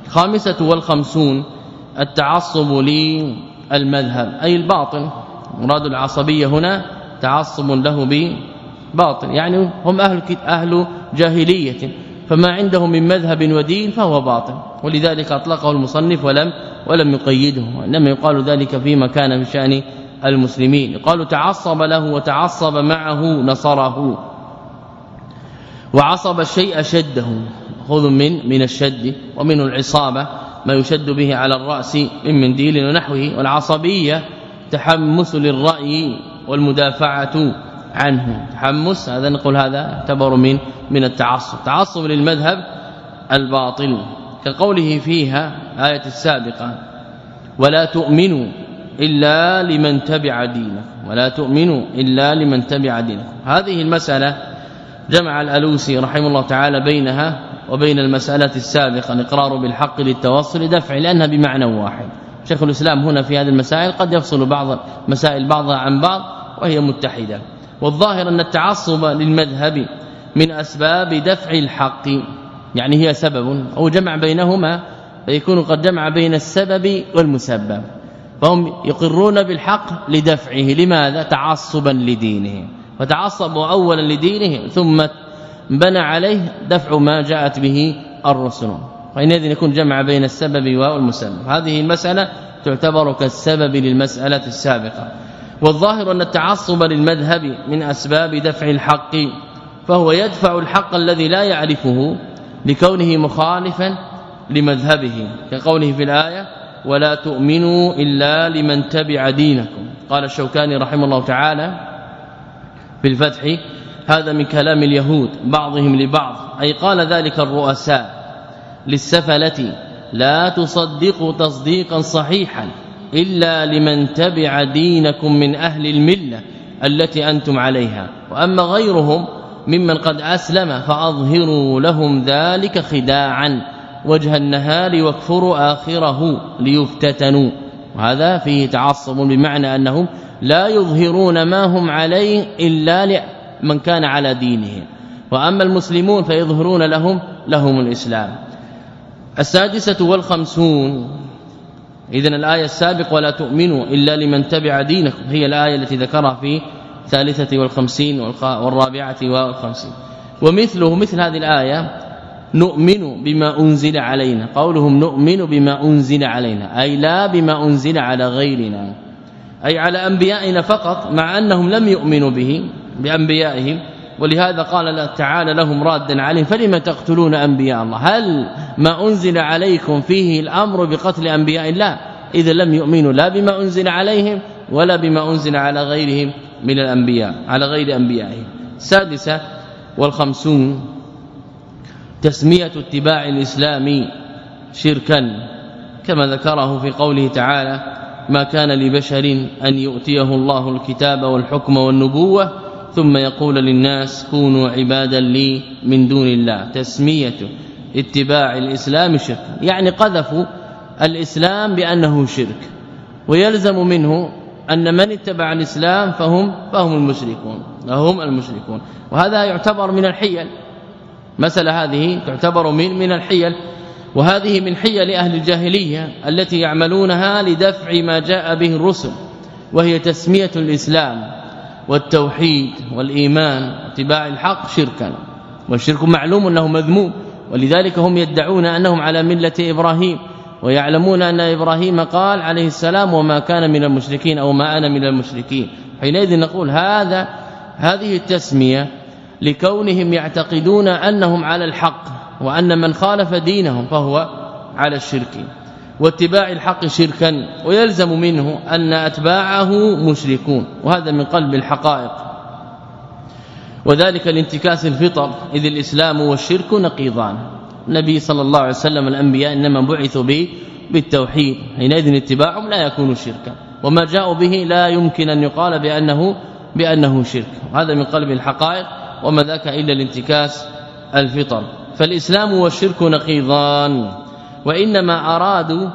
الخامسة والخمسون التعصب للمذهب أي الباطل مراد العصبية هنا تعصب له بباطل يعني هم أهل أهل جاهلية. فما عندهم من مذهب ودين فهو باطل ولذلك أطلقه المصنف ولم ولم يقيده انما يقال ذلك فيما كان في شأن المسلمين. يقال تعصب له وتعصب معه نصره. وعصب الشيء شده خذ من من الشد ومن العصابة. ما يشد به على الرأس من منديل ونحوه والعصبية تحمس للرأي والمدافعة عنه. تحمس هذا نقول هذا يعتبر من من التعصب. تعصب للمذهب الباطل كقوله فيها آية السابقة ولا تؤمنوا إلا لمن تبع دينك ولا تؤمنوا إلا لمن تبع دينك هذه المسألة جمع الألوسي رحمه الله تعالى بينها وبين المسألة السابقة الإقرار بالحق للتوصل دفع لأنها بمعنى واحد. شيخ الإسلام هنا في هذه المسائل قد يفصل بعض مسائل بعضها عن بعض وهي متحدة. والظاهر أن التعصب للمذهب من أسباب دفع الحق يعني هي سبب أو جمع بينهما فيكون قد جمع بين السبب والمسبب. فهم يقرون بالحق لدفعه لماذا؟ تعصبا لدينه. فتعصبوا اولا لدينه ثم بنى عليه دفع ما جاءت به الرسل. فإنذ يكون جمع بين السبب والمسبب. هذه المسألة تعتبر كالسبب للمسألة السابقة. والظاهر أن التعصب للمذهب من أسباب دفع الحق فهو يدفع الحق الذي لا يعرفه لكونه مخالفا لمذهبه كقوله في الآية ولا تؤمنوا إلا لمن تبع دينكم قال الشوكاني رحمه الله تعالى في الفتح هذا من كلام اليهود بعضهم لبعض. أي قال ذلك الرؤساء للسفلة لا تصدقوا تصديقا صحيحا إلا لمن تبع دينكم من أهل الملة التي أنتم عليها. وأما غيرهم ممن قد أسلم فأظهروا لهم ذلك خداعا. وجه النهار واكفروا آخره ليفتتنوا. وهذا فيه تعصب بمعنى أنهم لا يظهرون ما هم عليه إلا لمن كان على دينهم. وأما المسلمون فيظهرون لهم لهم الإسلام. السادسة والخمسون. اذا الآية السابقة ولا تؤمنوا إلا لمن تبع دينكم. هي الآية التي ذكرها في الثالثة والخمسين والرابعة والخمسين. ومثله مثل هذه الآية نؤمن بما أنزل علينا. قولهم نؤمن بما أنزل علينا أي لا بما أنزل على غيرنا. أي على أنبيائنا فقط مع أنهم لم يؤمنوا به. بأنبيائهم ولهذا قال تعالى لهم رادا عليهم فلما تقتلون أنبياء الله؟ هل ما أنزل عليكم فيه الأمر بقتل أنبياء الله؟ اذا لم يؤمنوا لا بما أنزل عليهم ولا بما أنزل على غيرهم من الأنبياء على غير أنبيائهم. سادسه والخمسون تسمية اتباع الإسلام شركا كما ذكره في قوله تعالى ما كان لبشر أن يؤتيه الله الكتاب والحكم والنبوة ثم يقول للناس كونوا عبادا لي من دون الله. تسمية اتباع الإسلام شرك. يعني قذفوا الإسلام بأنه شرك. ويلزم منه أن من اتبع الإسلام فهم فهم المشركون. هم المشركون. وهذا يعتبر من الحيل. مسألة هذه تعتبر من من الحيل. وهذه من حيل أهل الجاهلية التي يعملونها لدفع ما جاء به الرسل. وهي تسمية الإسلام. والتوحيد والإيمان اتباع الحق شركا والشرك معلوم أنه مذموم ولذلك هم يدعون أنهم على ملة إبراهيم ويعلمون أن إبراهيم قال عليه السلام وما كان من المشركين أو ما أنا من المشركين حينئذ نقول هذا هذه التسمية لكونهم يعتقدون أنهم على الحق وأن من خالف دينهم فهو على الشرك. واتباع الحق شركا ويلزم منه أن أتباعه مشركون وهذا من قلب الحقائق. وذلك لانتكاس الفطر إذ الإسلام والشرك نقيضان. النبي صلى الله عليه وسلم الأنبياء إنما بعثوا به بالتوحيد حينئذ اتباعهم لا يكون شركا. وما جاءوا به لا يمكن أن يقال بأنه بأنه شرك. هذا من قلب الحقائق وما ذاك إلا الانتكاس الفطر. فالإسلام والشرك نقيضان. وإنما أرادوا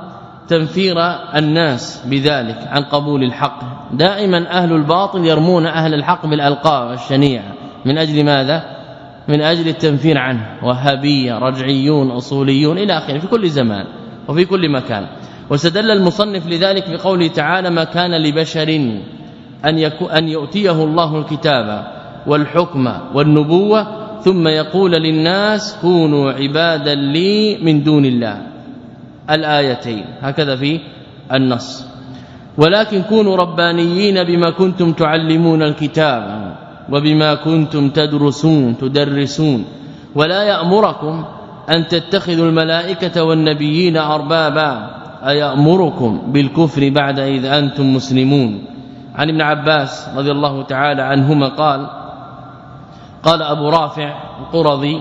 تنفير الناس بذلك عن قبول الحق. دائما أهل الباطل يرمون أهل الحق بالألقاب الشنيعة. من أجل ماذا؟ من أجل التنفير عنه. وهابية رجعيون أصوليون إلى آخره في كل زمان وفي كل مكان. واستدل المصنف لذلك بقوله تعالى ما كان لبشر أن أن يؤتيه الله الكتاب والحكم والنبوة ثم يقول للناس كونوا عبادا لي من دون الله. الآيتين. هكذا في النص. ولكن كونوا ربانيين بما كنتم تعلمون الكتاب وبما كنتم تدرسون تدرسون. ولا يأمركم أن تتخذوا الملائكة والنبيين أربابا. أيأمركم بالكفر بعد إذ أنتم مسلمون؟ عن ابن عباس رضي الله تعالى عنهما قال قال أبو رافع القرظي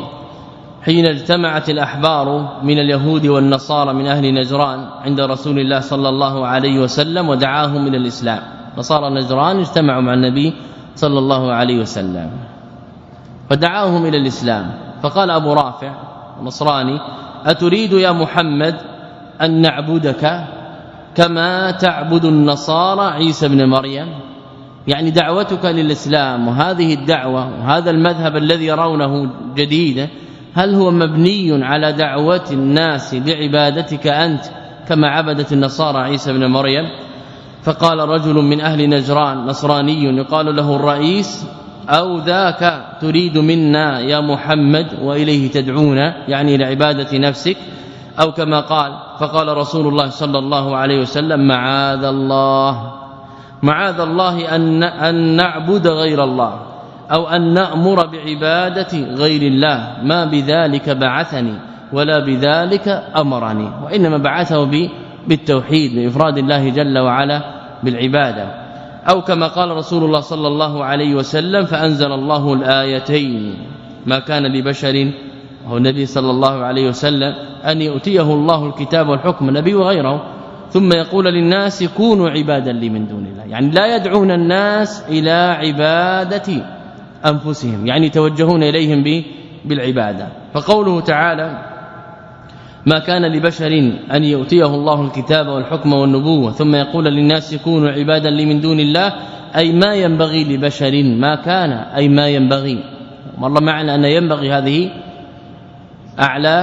حين اجتمعت الأحبار من اليهود والنصارى من أهل نجران عند رسول الله صلى الله عليه وسلم ودعاهم إلى الإسلام. نصارى نجران اجتمعوا مع النبي صلى الله عليه وسلم. فدعاهم إلى الإسلام. فقال أبو رافع نصراني أتريد يا محمد أن نعبدك كما تعبد النصارى عيسى بن مريم؟ يعني دعوتك للإسلام وهذه الدعوة وهذا المذهب الذي يرونه جديدا هل هو مبني على دعوة الناس بعبادتك أنت كما عبدت النصارى عيسى بن مريم؟ فقال رجل من أهل نجران نصراني يقال له الرئيس أو ذاك تريد منا يا محمد وإليه تدعونا يعني لعبادة نفسك أو كما قال فقال رسول الله صلى الله عليه وسلم معاذ الله معاذ الله أن, أن نعبد غير الله. أو أن نأمر بعبادة غير الله ما بذلك بعثني ولا بذلك أمرني وإنما بعثه بالتوحيد بإفراد الله جل وعلا بالعبادة. أو كما قال رسول الله صلى الله عليه وسلم فأنزل الله الآيتين. ما كان لبشر هو النبي صلى الله عليه وسلم أن يؤتيه الله الكتاب والحكم نبي وغيره. ثم يقول للناس كونوا عبادا لي من دون الله. يعني لا يدعون الناس إلى عبادة أنفسهم يعني توجهون إليهم بالعبادة. فقوله تعالى ما كان لبشر أن يؤتيه الله الكتاب والحكم والنبوة ثم يقول للناس كونوا عبادا لي من دون الله أي ما ينبغي لبشر ما كان أي ما ينبغي. مر معنا أن ينبغي هذه أعلى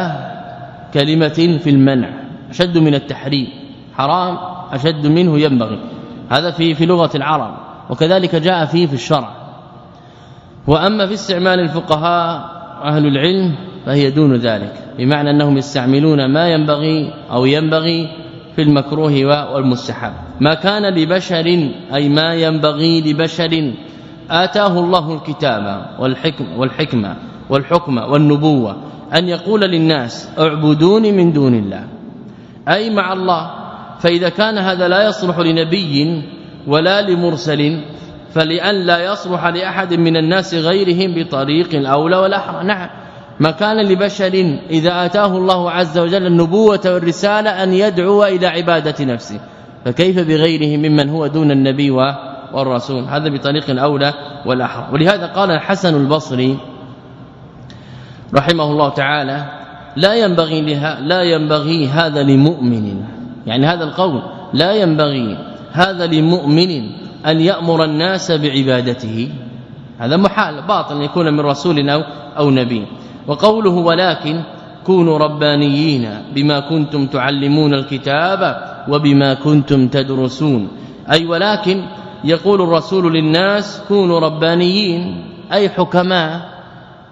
كلمة في المنع أشد من التحريم. حرام أشد منه ينبغي. هذا في في لغة العرب وكذلك جاء فيه في الشرع. وأما في استعمال الفقهاء أهل العلم فهي دون ذلك بمعنى أنهم يستعملون ما ينبغي أو ينبغي في المكروه والمستحب. ما كان لبشر أي ما ينبغي لبشر آتاه الله الكتاب والحكم والحكمة والحكم والنبوة أن يقول للناس اعبدوني من دون الله. أي مع الله فإذا كان هذا لا يصلح لنبي ولا لمرسل فلأن لا يصلح لأحد من الناس غيرهم بطريق الأولى والأحرى نعم. ما كان لبشر إذا آتاه الله عز وجل النبوة والرسالة أن يدعو إلى عبادة نفسه. فكيف بغيره ممن هو دون النبي والرسول؟ هذا بطريق الأولى والأحرى ولهذا قال الحسن البصري رحمه الله تعالى لا ينبغي لها لا ينبغي هذا لمؤمن. يعني هذا القول لا ينبغي هذا لمؤمن أن يأمر الناس بعبادته. هذا محال باطل ان يكون من رسول أو, أو نبي. وقوله ولكن كونوا ربانيين بما كنتم تعلمون الكتاب وبما كنتم تدرسون. أي ولكن يقول الرسول للناس كونوا ربانيين أي حكماء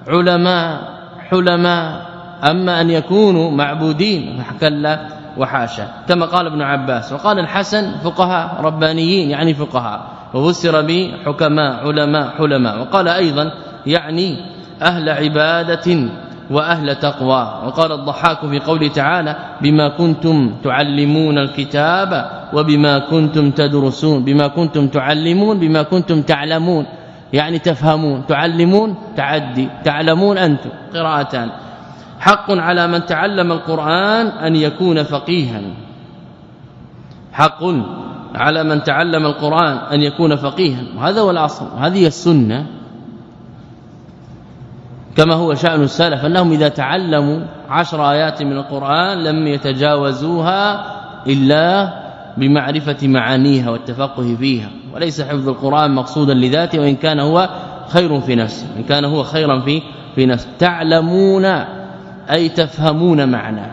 علماء حلماء أما أن يكونوا معبودين. كلا وحاشا كما قال ابن عباس وقال الحسن فقهاء ربانيين يعني فقهاء وفسر به حكماء علماء حلماء وقال أيضا يعني أهل عبادة وأهل تقوى وقال الضحاك في قوله تعالى بما كنتم تعلمون الكتاب وبما كنتم تدرسون بما كنتم تعلمون بما كنتم تعلمون. يعني تفهمون تعلمون تعدي تعلمون أنتم قراءتان. حق على من تعلم القرآن أن يكون فقيها. حق على من تعلم القرآن أن يكون فقيها. وهذا هو الأصل. هذه السنة. كما هو شأن السلف أنهم إذا تعلموا عشر آيات من القرآن لم يتجاوزوها إلا بمعرفة معانيها والتفقه فيها. وليس حفظ القرآن مقصودا لذاته وإن كان هو خير في نفسه إن كان هو خيرا في في نفسه. تعلمون أي تفهمون معنى.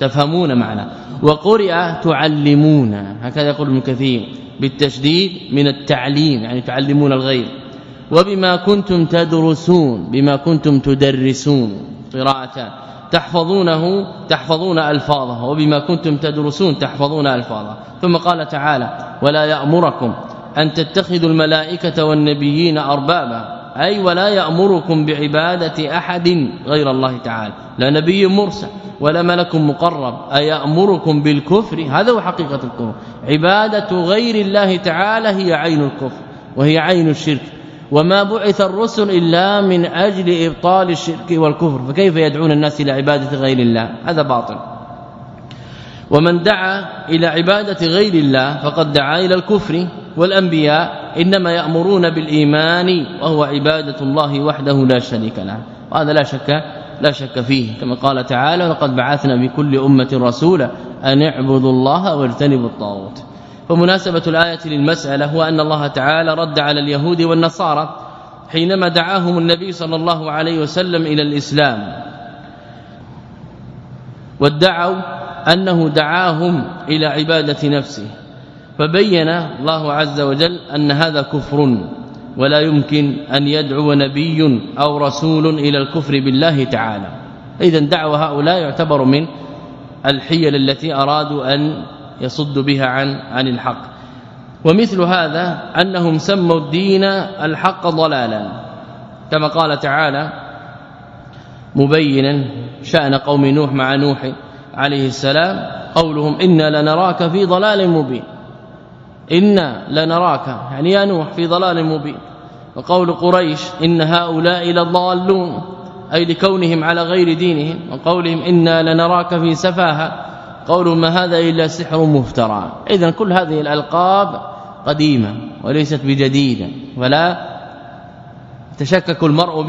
تفهمون معنى. وقرئ تعلمون. هكذا يقول ابن كثير. بالتشديد من التعليم يعني تعلمون الغير وبما كنتم تدرسون بما كنتم تدرسون. قراءة. تحفظونه تحفظون ألفاظه. وبما كنتم تدرسون تحفظون ألفاظه. ثم قال تعالى ولا يأمركم أن تتخذوا الملائكة والنبيين أربابا أي ولا يأمركم بعبادة أحد غير الله تعالى. لا نبي مرسل ولا ملك مقرب. أيأمركم بالكفر؟ هذا هو حقيقة الكفر. عبادة غير الله تعالى هي عين الكفر وهي عين الشرك. وما بعث الرسل إلا من أجل إبطال الشرك والكفر. فكيف يدعون الناس إلى عبادة غير الله؟ هذا باطل. ومن دعا إلى عبادة غير الله فقد دعا إلى الكفر والأنبياء إنما يأمرون بالإيمان وهو عبادة الله وحده لا شريك له. وهذا لا شك لا شك فيه. كما قال تعالى لقد بعثنا بكل أمة رسولا أن اعبدوا الله واجتنبوا الطاغوت. فمناسبة الآية للمسألة هو أن الله تعالى رد على اليهود والنصارى حينما دعاهم النبي صلى الله عليه وسلم إلى الإسلام. وادعوا أنه دعاهم إلى عبادة نفسه فبين الله عز وجل أن هذا كفر ولا يمكن أن يدعو نبي أو رسول إلى الكفر بالله تعالى. اذا دعوة هؤلاء يعتبر من الحيل التي أرادوا أن يصدوا بها عن عن الحق. ومثل هذا أنهم سموا الدين الحق ضلالا. كما قال تعالى مبينا شأن قوم نوح مع نوح عليه السلام قولهم إنا لنراك في ضلال مبين. إنا لنراك يعني يا نوح في ضلال مبين. وقول قريش إن هؤلاء لضالون أي لكونهم على غير دينهم. وقولهم إنا لنراك في سفاهة. قولوا ما هذا إلا سحر مفترى. اذا كل هذه الألقاب قديمة وليست بجديدة ولا تشكك المرء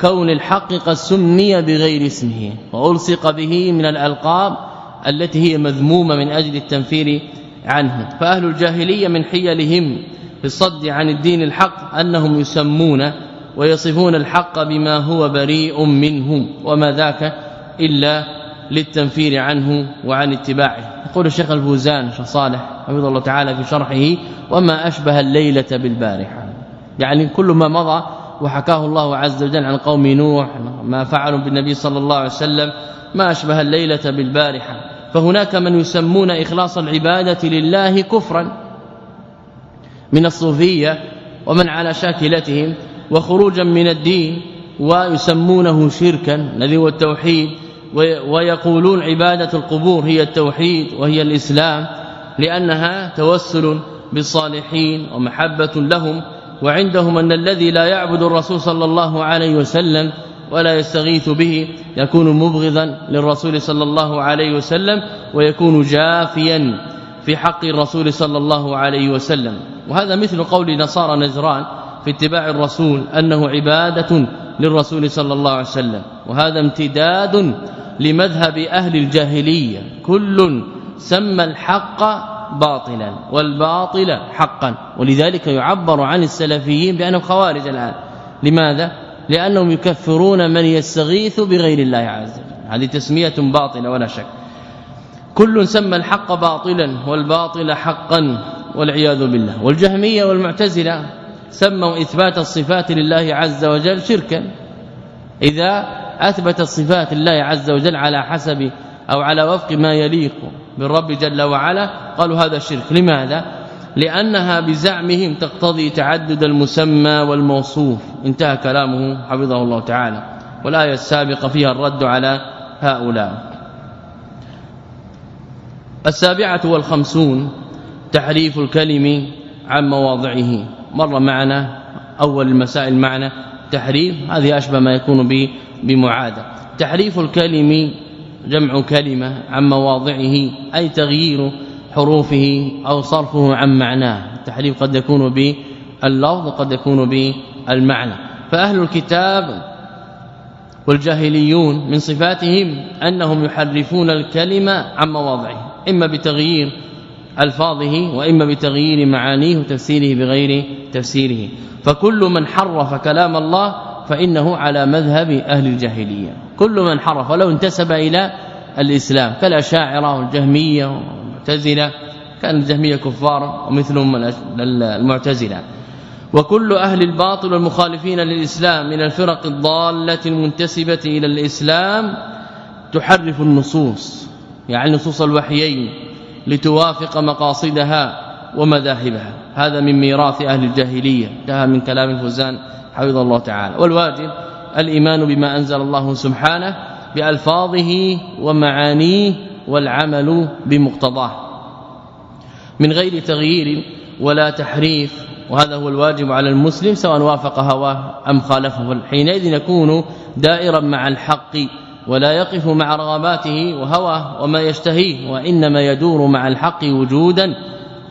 بكون الحق قد سمي بغير اسمه وألصق به من الألقاب التي هي مذمومة من أجل التنفير عنه. فأهل الجاهلية من حيلهم في الصد عن الدين الحق أنهم يسمون ويصفون الحق بما هو بريء منه وما ذاك إلا للتنفير عنه وعن اتباعه. يقول الشيخ الفوزان شيخ صالح حفظه الله تعالى في شرحه وما أشبه الليلة بالبارحة. يعني كل ما مضى وحكاه الله عز وجل عن قوم نوح ما فعلوا بالنبي صلى الله عليه وسلم ما أشبه الليلة بالبارحة. فهناك من يسمون إخلاص العبادة لله كفرا من الصوفية ومن على شاكلتهم وخروجا من الدين ويسمونه شركا الذي هو التوحيد ويقولون عبادة القبور هي التوحيد وهي الإسلام لأنها توسل بالصالحين ومحبة لهم وعندهم أن الذي لا يعبد الرسول صلى الله عليه وسلم ولا يستغيث به يكون مبغضا للرسول صلى الله عليه وسلم ويكون جافيا في حق الرسول صلى الله عليه وسلم. وهذا مثل قول نصارى نجران في اتباع الرسول أنه عبادة للرسول صلى الله عليه وسلم وهذا امتداد لمذهب أهل الجاهلية. كل سمى الحق باطلا والباطل حقا. ولذلك يعبر عن السلفيين بانهم خوارج الآن. لماذا؟ لأنهم يكفرون من يستغيث بغير الله عز وجل. هذه تسمية باطلة ولا شك. كل سمى الحق باطلا والباطل حقا والعياذ بالله. والجهمية والمعتزلة سموا إثبات الصفات لله عز وجل شركا. إذا أثبت الصفات الله عز وجل على حسب أو على وفق ما يليق بالرب جل وعلا قالوا هذا شرك. لماذا؟ لأنها بزعمهم تقتضي تعدد المسمى والموصوف. انتهى كلامه حفظه الله تعالى. والآية السابقة فيها الرد على هؤلاء. السابعة والخمسون تحريف الكلم عن مواضعه. مر معنا أول المسائل معنا تحريف. هذه أشبه ما يكون به بمعادة. تحريف الكلم جمع كلمة عن مواضعه أي تغيير حروفه أو صرفه عن معناه. التحريف قد يكون باللفظ وقد يكون بالمعنى. فأهل الكتاب والجاهليون من صفاتهم أنهم يحرفون الكلمة عن مواضعه إما بتغيير ألفاظه وإما بتغيير معانيه وتفسيره بغير تفسيره. فكل من حرف كلام الله فإنه على مذهب أهل الجاهلية. كل من حرف ولو انتسب إلى الإسلام كالأشاعرة والجهمية والمعتزلة كان الجهمية كفار ومثلهم المعتزلة. وكل أهل الباطل والمخالفين للإسلام من الفرق الضالة المنتسبة إلى الإسلام تحرف النصوص يعني نصوص الوحيين لتوافق مقاصدها ومذاهبها. هذا من ميراث أهل الجاهلية. انتهى من كلام الفوزان. حفظه الله تعالى. والواجب الإيمان بما أنزل الله سبحانه بألفاظه ومعانيه والعمل بمقتضاه. من غير تغيير ولا تحريف وهذا هو الواجب على المسلم سواء وافق هواه أم خالفه. حينئذ يكون دائرا مع الحق ولا يقف مع رغباته وهواه وما يشتهيه وإنما يدور مع الحق وجودا.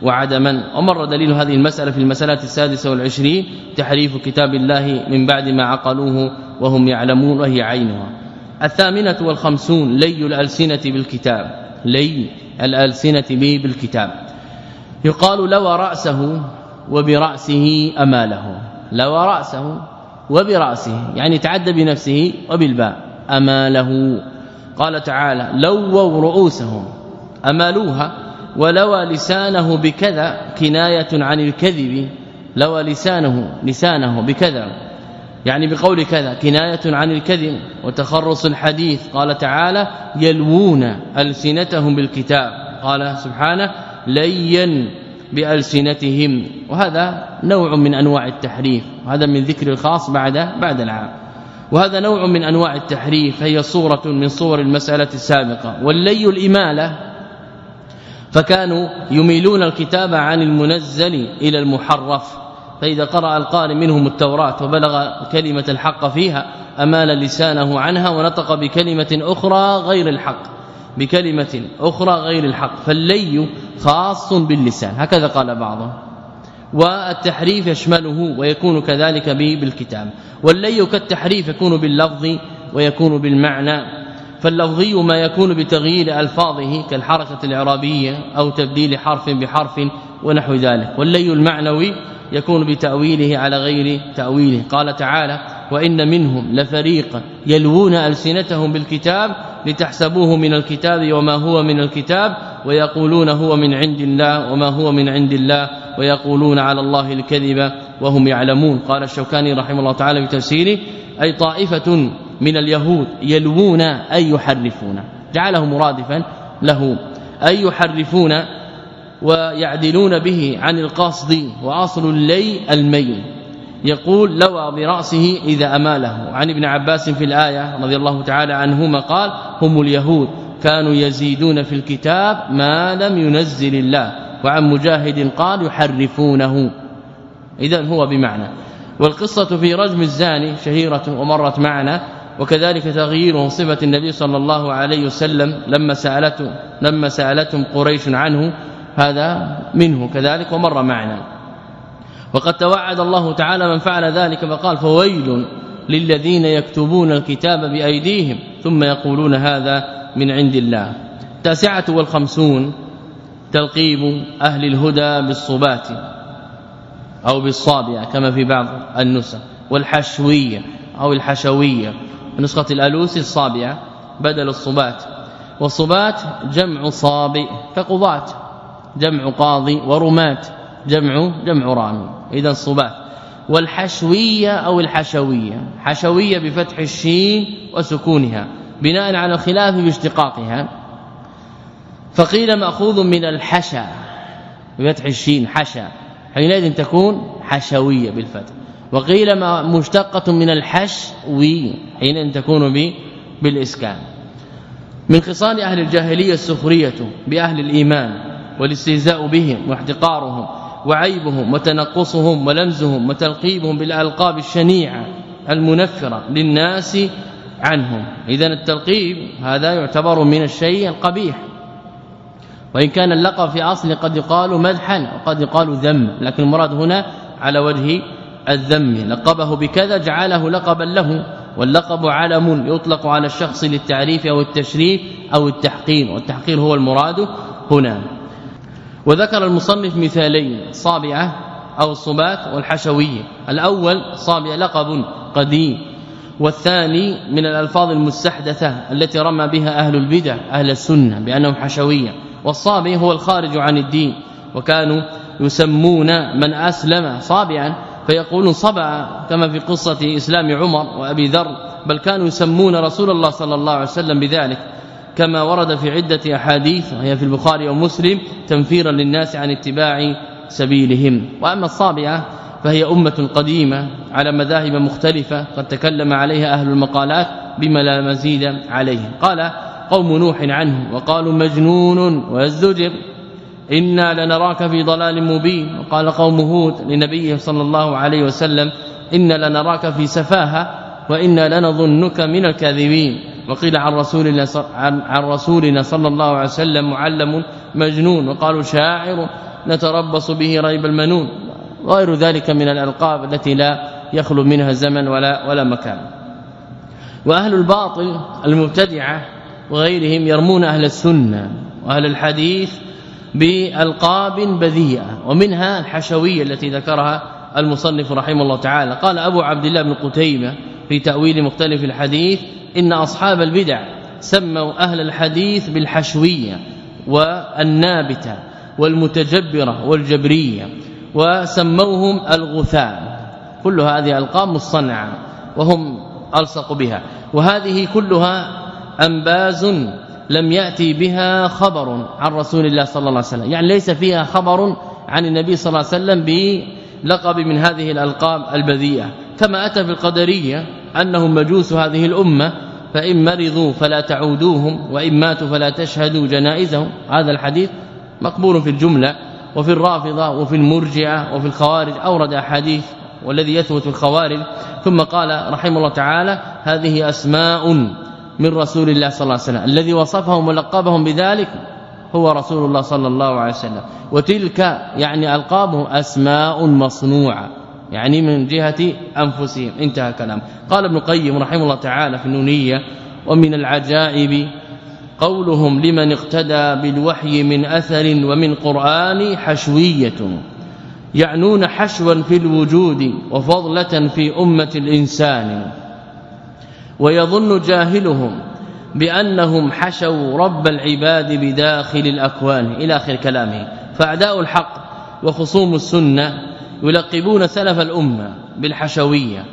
وعدما. ومر دليل هذه المسألة في المسألة السادسة والعشرين تحريف كتاب الله من بعد ما عقلوه وهم يعلمون وهي عينها. الثامنة والخمسون لي الألسنة بالكتاب. لي الألسنة به بالكتاب. يقال لو رأسه وبرأسه أماله. لو رأسه وبرأسه يعني تعدى بنفسه وبالباء أماله. قال تعالى لووا رؤوسهم أمالوها ولوى لسانه بكذا كناية عن الكذب لوى لسانه لسانه بكذا. يعني بقول كذا كناية عن الكذب وتخرص الحديث. قال تعالى يلوون ألسنتهم بالكتاب. قال سبحانه لين بألسنتهم. وهذا نوع من أنواع التحريف. وهذا من ذكر الخاص بعد بعد العام. وهذا نوع من أنواع التحريف. هي صورة من صور المسألة السابقة. واللي الإمالة فكانوا يميلون الكتاب عن المنزل إلى المحرف. فإذا قرأ القارئ منهم التوراة وبلغ كلمة الحق فيها أمال لسانه عنها ونطق بكلمة أخرى غير الحق. بكلمة أخرى غير الحق. فاللي خاص باللسان. هكذا قال بعضهم. والتحريف يشمله ويكون كذلك بالكتاب. واللي كالتحريف يكون باللفظ ويكون بالمعنى. فاللفظي ما يكون بتغيير ألفاظه كالحركة الإعرابية أو تبديل حرف بحرف ونحو ذلك. واللي المعنوي يكون بتأويله على غير تأويله. قال تعالى وإن منهم لفريقا يلوون ألسنتهم بالكتاب لتحسبوه من الكتاب وما هو من الكتاب ويقولون هو من عند الله وما هو من عند الله ويقولون على الله الكذب وهم يعلمون. قال الشوكاني رحمه الله تعالى في تفسيره أي طائفة من اليهود يلوون أي يحرفون. جعله مرادفا له. أي يحرفون ويعدلون به عن القصد وأصل اللي الميل. يقول لوى برأسه إذا أماله. عن ابن عباس في الآية رضي الله تعالى عنهما قال هم اليهود كانوا يزيدون في الكتاب ما لم ينزل الله. وعن مجاهد قال يحرفونه. اذا هو بمعنى. والقصة في رجم الزاني شهيرة ومرت معنا. وكذلك تغيير صفة النبي صلى الله عليه وسلم لما سألته لما سألتهم قريش عنه هذا منه كذلك ومر معنا. وقد توعد الله تعالى من فعل ذلك فقال فويل للذين يكتبون الكتاب بأيديهم ثم يقولون هذا من عند الله. التاسعة والخمسون تلقيب أهل الهدى بالصبات أو بالصابعة كما في بعض النسخ والحشوية أو الحشوية. نسخة الألوسي الصابعة بدل الصبات. والصبات جمع صابئ كقضات جمع قاضي ورمات جمع جمع رامي إذا الصبات. والحشوية أو الحشوية. حشوية بفتح الشين وسكونها بناء على الخلاف باشتقاقها. فقيل مأخوذ من الحشا بفتح الشين حشا. حينئذ تكون حشوية بالفتح. وقيل ما مشتقة من الحشوي حينئذ تكون بالإسكان. من خصال أهل الجاهلية السخرية بأهل الإيمان والاستهزاء بهم واحتقارهم وعيبهم وتنقصهم ولمزهم وتلقيبهم بالألقاب الشنيعة المنفرة للناس عنهم. إذا التلقيب هذا يعتبر من الشيء القبيح. وإن كان اللقب في أصل قد يقال مدحا وقد يقال ذم لكن المراد هنا على وجه الذم لقبه بكذا جعله لقبا له واللقب علم يطلق على الشخص للتعريف أو التشريف أو التحقير والتحقير هو المراد هنا. وذكر المصنف مثالين صابعة أو الصبات والحشوية. الأول صابع لقب قديم والثاني من الألفاظ المستحدثة التي رمى بها أهل البدع أهل السنة بأنهم حشوية. والصابع هو الخارج عن الدين وكانوا يسمون من أسلم صابعا فيقولون صبع كما في قصة إسلام عمر وأبي ذر بل كانوا يسمون رسول الله صلى الله عليه وسلم بذلك. كما ورد في عدة أحاديث وهي في البخاري ومسلم تنفيرا للناس عن اتباع سبيلهم. وأما الصابعة فهي أمة قديمة على مذاهب مختلفة قد تكلم عليها أهل المقالات بما لا مزيد عليه. قال قوم نوح عنه وقالوا مجنون ويزدجر. إنا لنراك في ضلال مبين وقال قوم هود لنبيه صلى الله عليه وسلم إنا لنراك في سفاهه وإنا لنظنك من الكاذبين وقيل عن رسول عن رسولنا صلى الله عليه وسلم معلم مجنون وقالوا شاعر نتربص به ريب المنون غير ذلك من الالقاب التي لا يخلو منها زمن ولا ولا مكان واهل الباطل المبتدعه وغيرهم يرمون أهل السنة واهل الحديث بألقاب بذيئة ومنها الحشوية التي ذكرها المصنف رحمه الله تعالى. قال أبو عبد الله بن قتيبة في تأويل مختلف الحديث إن أصحاب البدع سموا أهل الحديث بالحشوية والنابتة والمتجبرة والجبرية وسموهم الغثاء كل هذه ألقاب مصنعة وهم ألصق بها. وهذه كلها أنباز لم يأتي بها خبر عن رسول الله صلى الله عليه وسلم. يعني ليس فيها خبر عن النبي صلى الله عليه وسلم بلقب من هذه الألقاب البذيئة. كما أتى في القدرية انهم مجوس هذه الأمة فإن مرضوا فلا تعودوهم وإن ماتوا فلا تشهدوا جنائزهم. هذا الحديث مقبول في الجملة وفي الرافضة وفي المرجئة وفي الخوارج. أورد أحاديث والذي يثبت الخوارج. ثم قال رحمه الله تعالى هذه أسماء من رسول الله صلى الله عليه وسلم. الذي وصفهم ولقبهم بذلك هو رسول الله صلى الله عليه وسلم. وتلك يعني القابه أسماء مصنوعة يعني من جهة أنفسهم. انتهى كلام قال ابن القيم رحمه الله تعالى في النونية ومن العجائب قولهم لمن اقتدى بالوحي من أثر ومن قرآن حشوية يعنون حشوا في الوجود وفضلة في أمة الإنسان. ويظن جاهلهم بأنهم حشوا رب العباد بداخل الأكوان. إلى آخر كلامه. فأعداء الحق وخصوم السنة يلقبون سلف الأمة بالحشوية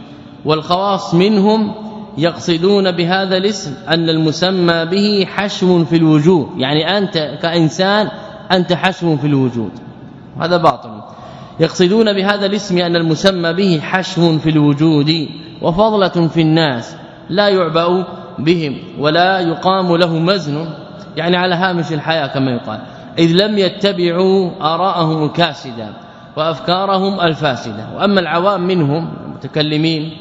والخواص منهم يقصدون بهذا الاسم أن المسمى به حشو في الوجود. يعني أنت كإنسان أنت حشو في الوجود. هذا باطل. يقصدون بهذا الاسم أن المسمى به حشو في الوجود وفضلة في الناس. لا يعبأ بهم ولا يقام له مزن. يعني على هامش الحياة كما يقال. إذ لم يتبعوا آراءهم الكاسدة وأفكارهم الفاسدة. وأما العوام منهم المتكلمين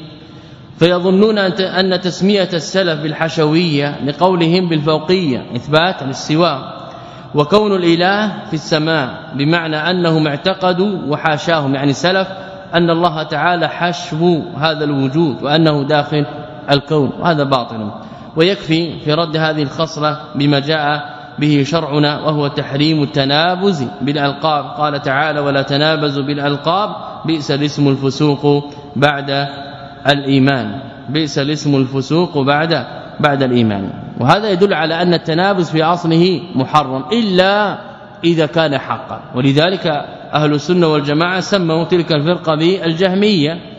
فيظنون أن تسمية السلف بالحشوية لقولهم بالفوقية إثبات الاستواء. وكون الإله في السماء بمعنى أنهم اعتقدوا وحاشاهم. يعني سلف أن الله تعالى حشو هذا الوجود وأنه داخل الكون وهذا باطل. ويكفي في رد هذه الخصلة بما جاء به شرعنا وهو تحريم التنابز بالألقاب. قال تعالى ولا تنابزوا بالألقاب بئس الاسم الفسوق بعد الإيمان. بئس الاسم الفسوق بعد بعد الإيمان. وهذا يدل على أن التنابز في أصله محرم إلا إذا كان حقا. ولذلك أهل السنة والجماعة سموا تلك الفرقة بالجهمية.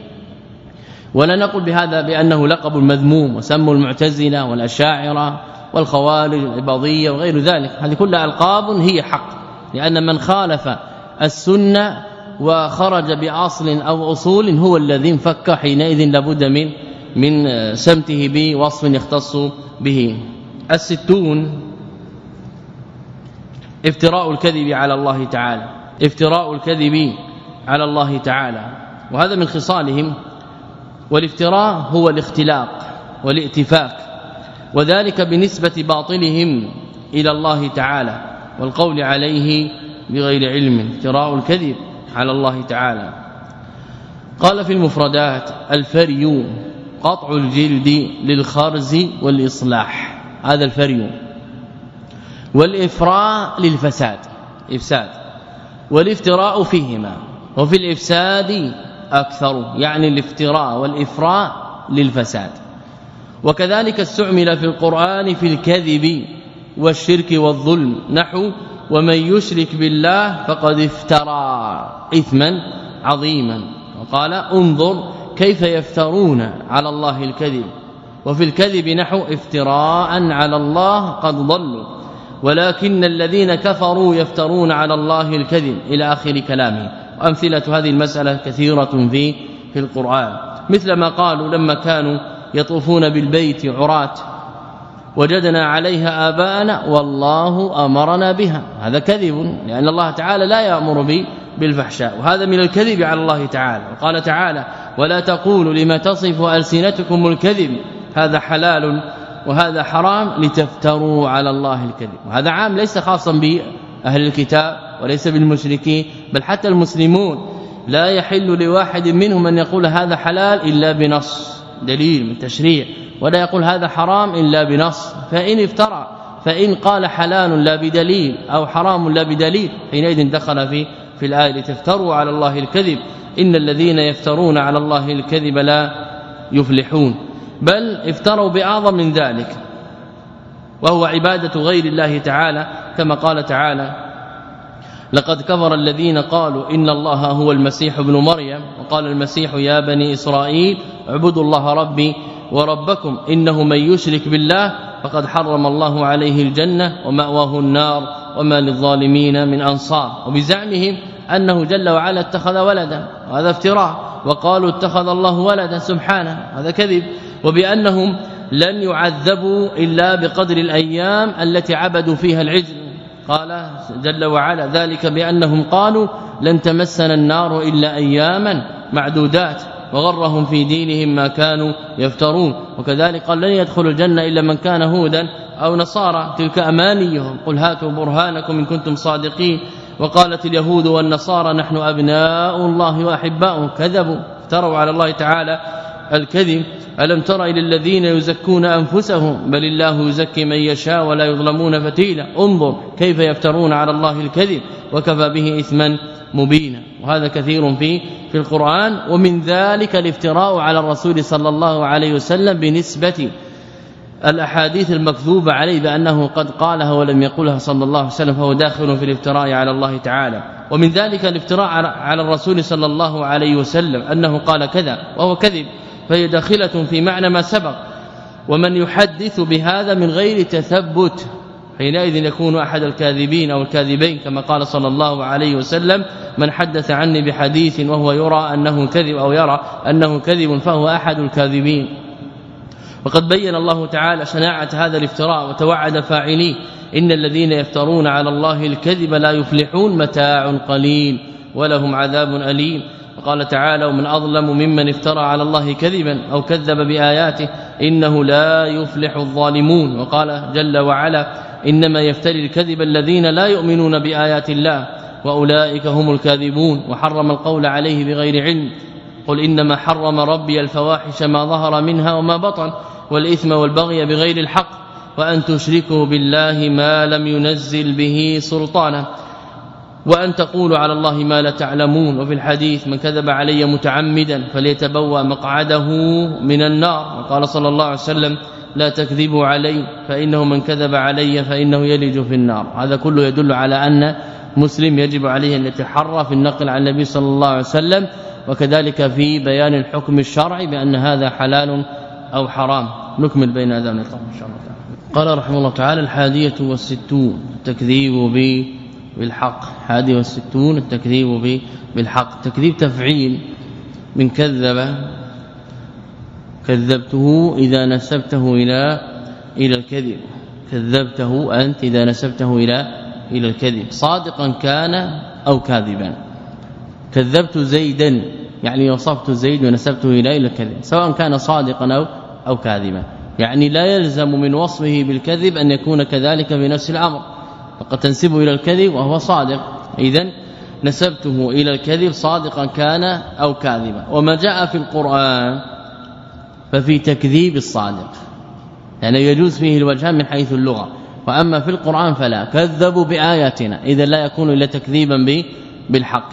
ولا نقول بهذا بأنه لقب مذموم وسموا المعتزلة والأشاعرة والخوارج العباضيه وغير ذلك. هذه كلها ألقاب هي حق لأن من خالف السنة وخرج بأصل أو أصول هو الذي انفك حينئذ لابد من من سمته بوصف يختص به. الستون افتراء الكذب على الله تعالى افتراء الكذب على الله تعالى وهذا من خصالهم والافتراء هو الاختلاق والائتفاك وذلك بنسبة باطلهم إلى الله تعالى والقول عليه بغير علم افتراء الكذب على الله تعالى. قال في المفردات الفري قطع الجلد للخرز والإصلاح هذا الفري والإفراء للفساد إفساد والافتراء فيهما وفي الإفساد أكثر يعني الافتراء والإفراء للفساد. وكذلك استعمل في القرآن في الكذب والشرك والظلم. نحو ومن يشرك بالله فقد افترى اثما عظيما. وقال انظر كيف يفترون على الله الكذب. وفي الكذب نحو افتراء على الله قد ضلوا. ولكن الذين كفروا يفترون على الله الكذب. إلى آخر كلامه. وامثله هذه المسألة كثيرة في في القرآن. مثل ما قالوا لما كانوا يطوفون بالبيت عراة وجدنا عليها آباءنا والله أمرنا بها. هذا كذب لأن الله تعالى لا يأمر به بالفحشاء. وهذا من الكذب على الله تعالى. وقال تعالى ولا تقولوا لما تصف ألسنتكم الكذب؟ هذا حلال وهذا حرام لتفتروا على الله الكذب. وهذا عام ليس خاصا بأهل الكتاب وليس بالمشركين بل حتى المسلمون. لا يحل لواحد منهم أن يقول هذا حلال إلا بنص دليل من تشريع. ولا يقول هذا حرام إلا بنص. فإن افترى فإن قال حلال لا بدليل أو حرام لا بدليل حينئذ دخل في في الآية لتفتروا على الله الكذب. إن الذين يفترون على الله الكذب لا يفلحون. بل افتروا بأعظم من ذلك وهو عبادة غير الله تعالى كما قال تعالى لقد كفر الذين قالوا إن الله هو المسيح ابن مريم. وقال المسيح يا بني إسرائيل اعبدوا الله ربي وربكم إنه من يشرك بالله فقد حرم الله عليه الجنة ومأواه النار وما للظالمين من أنصار. وبزعمهم أنه جل وعلا اتخذ ولدا وهذا افتراء. وقالوا اتخذ الله ولدا سبحانه هذا كذب. وبأنهم لن يعذبوا إلا بقدر الأيام التي عبدوا فيها العجل. قال جل وعلا ذلك بأنهم قالوا لن تمسنا النار إلا أياما معدودات وغرهم في دينهم ما كانوا يفترون وكذلك قال لن يدخل الجنة إلا من كان هودا أو نصارى تلك أمانيهم قل هاتوا برهانكم إن كنتم صادقين وقالت اليهود والنصارى نحن أبناء الله وأحباؤه كذبوا افتروا على الله تعالى الكذب ألم تر إلى الذين يزكون أنفسهم؟ بل الله يزكي من يشاء ولا يظلمون فتيلا. انظر كيف يفترون على الله الكذب وكفى به إثما مبينا. وهذا كثير في في القرآن. ومن ذلك الافتراء على الرسول صلى الله عليه وسلم بنسبة الأحاديث المكذوبة عليه بأنه قد قالها ولم يقلها صلى الله عليه وسلم فهو داخل في الافتراء على الله تعالى. ومن ذلك الافتراء على الرسول صلى الله عليه وسلم أنه قال كذا وهو كذب. فهي داخلة في معنى ما سبق. ومن يحدث بهذا من غير تثبت حينئذ يكون أحد الكاذبين أو الكاذبين كما قال صلى الله عليه وسلم من حدث عني بحديث وهو يرى أنه كذب أو يرى أنه كذب فهو أحد الكاذبين. وقد بين الله تعالى شناعة هذا الافتراء وتوعد فاعليه إن الذين يفترون على الله الكذب لا يفلحون متاع قليل ولهم عذاب أليم. وقال تعالى ومن أظلم ممن افترى على الله كذبا أو كذب بآياته إنه لا يفلح الظالمون. وقال جل وعلا إنما يفتري الكذب الذين لا يؤمنون بآيات الله وأولئك هم الكاذبون. وحرم القول عليه بغير علم. قل إنما حرم ربي الفواحش ما ظهر منها وما بطن والإثم والبغي بغير الحق وأن تشركوا بالله ما لم ينزل به سلطانا. وأن تقولوا على الله ما لا تعلمون وفي الحديث من كذب علي متعمدا فليتبوأ مقعده من النار. وقال صلى الله عليه وسلم لا تكذبوا علي فإنه من كذب علي فإنه يلج في النار. هذا كله يدل على أن مسلم يجب عليه أن يتحرى في النقل عن النبي صلى الله عليه وسلم وكذلك في بيان الحكم الشرعي بأن هذا حلال أو حرام. نكمل بين هذا ونقرأ إن شاء الله تعالى. قال رحمه الله تعالى الحادية والستون التكذيب بالحق. حادي والستون التكذيب بالحق. تكذيب تفعيل. من كذب كذبته إذا نسبته إلى إلى الكذب. كذبته أنت إذا نسبته إلى إلى الكذب. صادقا كان أو كاذبا. كذبت زيدا يعني وصفت زيد ونسبته إلى إلى الكذب. سواء كان صادقا أو أو كاذبا. يعني لا يلزم من وصفه بالكذب أن يكون كذلك بنفس الأمر. فقد تنسبه إلى الكذب وهو صادق. اذا نسبته إلى الكذب صادقا كان أو كاذبا. وما جاء في القرآن ففي تكذيب الصادق. يعني يجوز فيه الوجهان من حيث اللغة. وأما في القرآن فلا. كذبوا بآياتنا. اذا لا يكون إلا تكذيبا بالحق.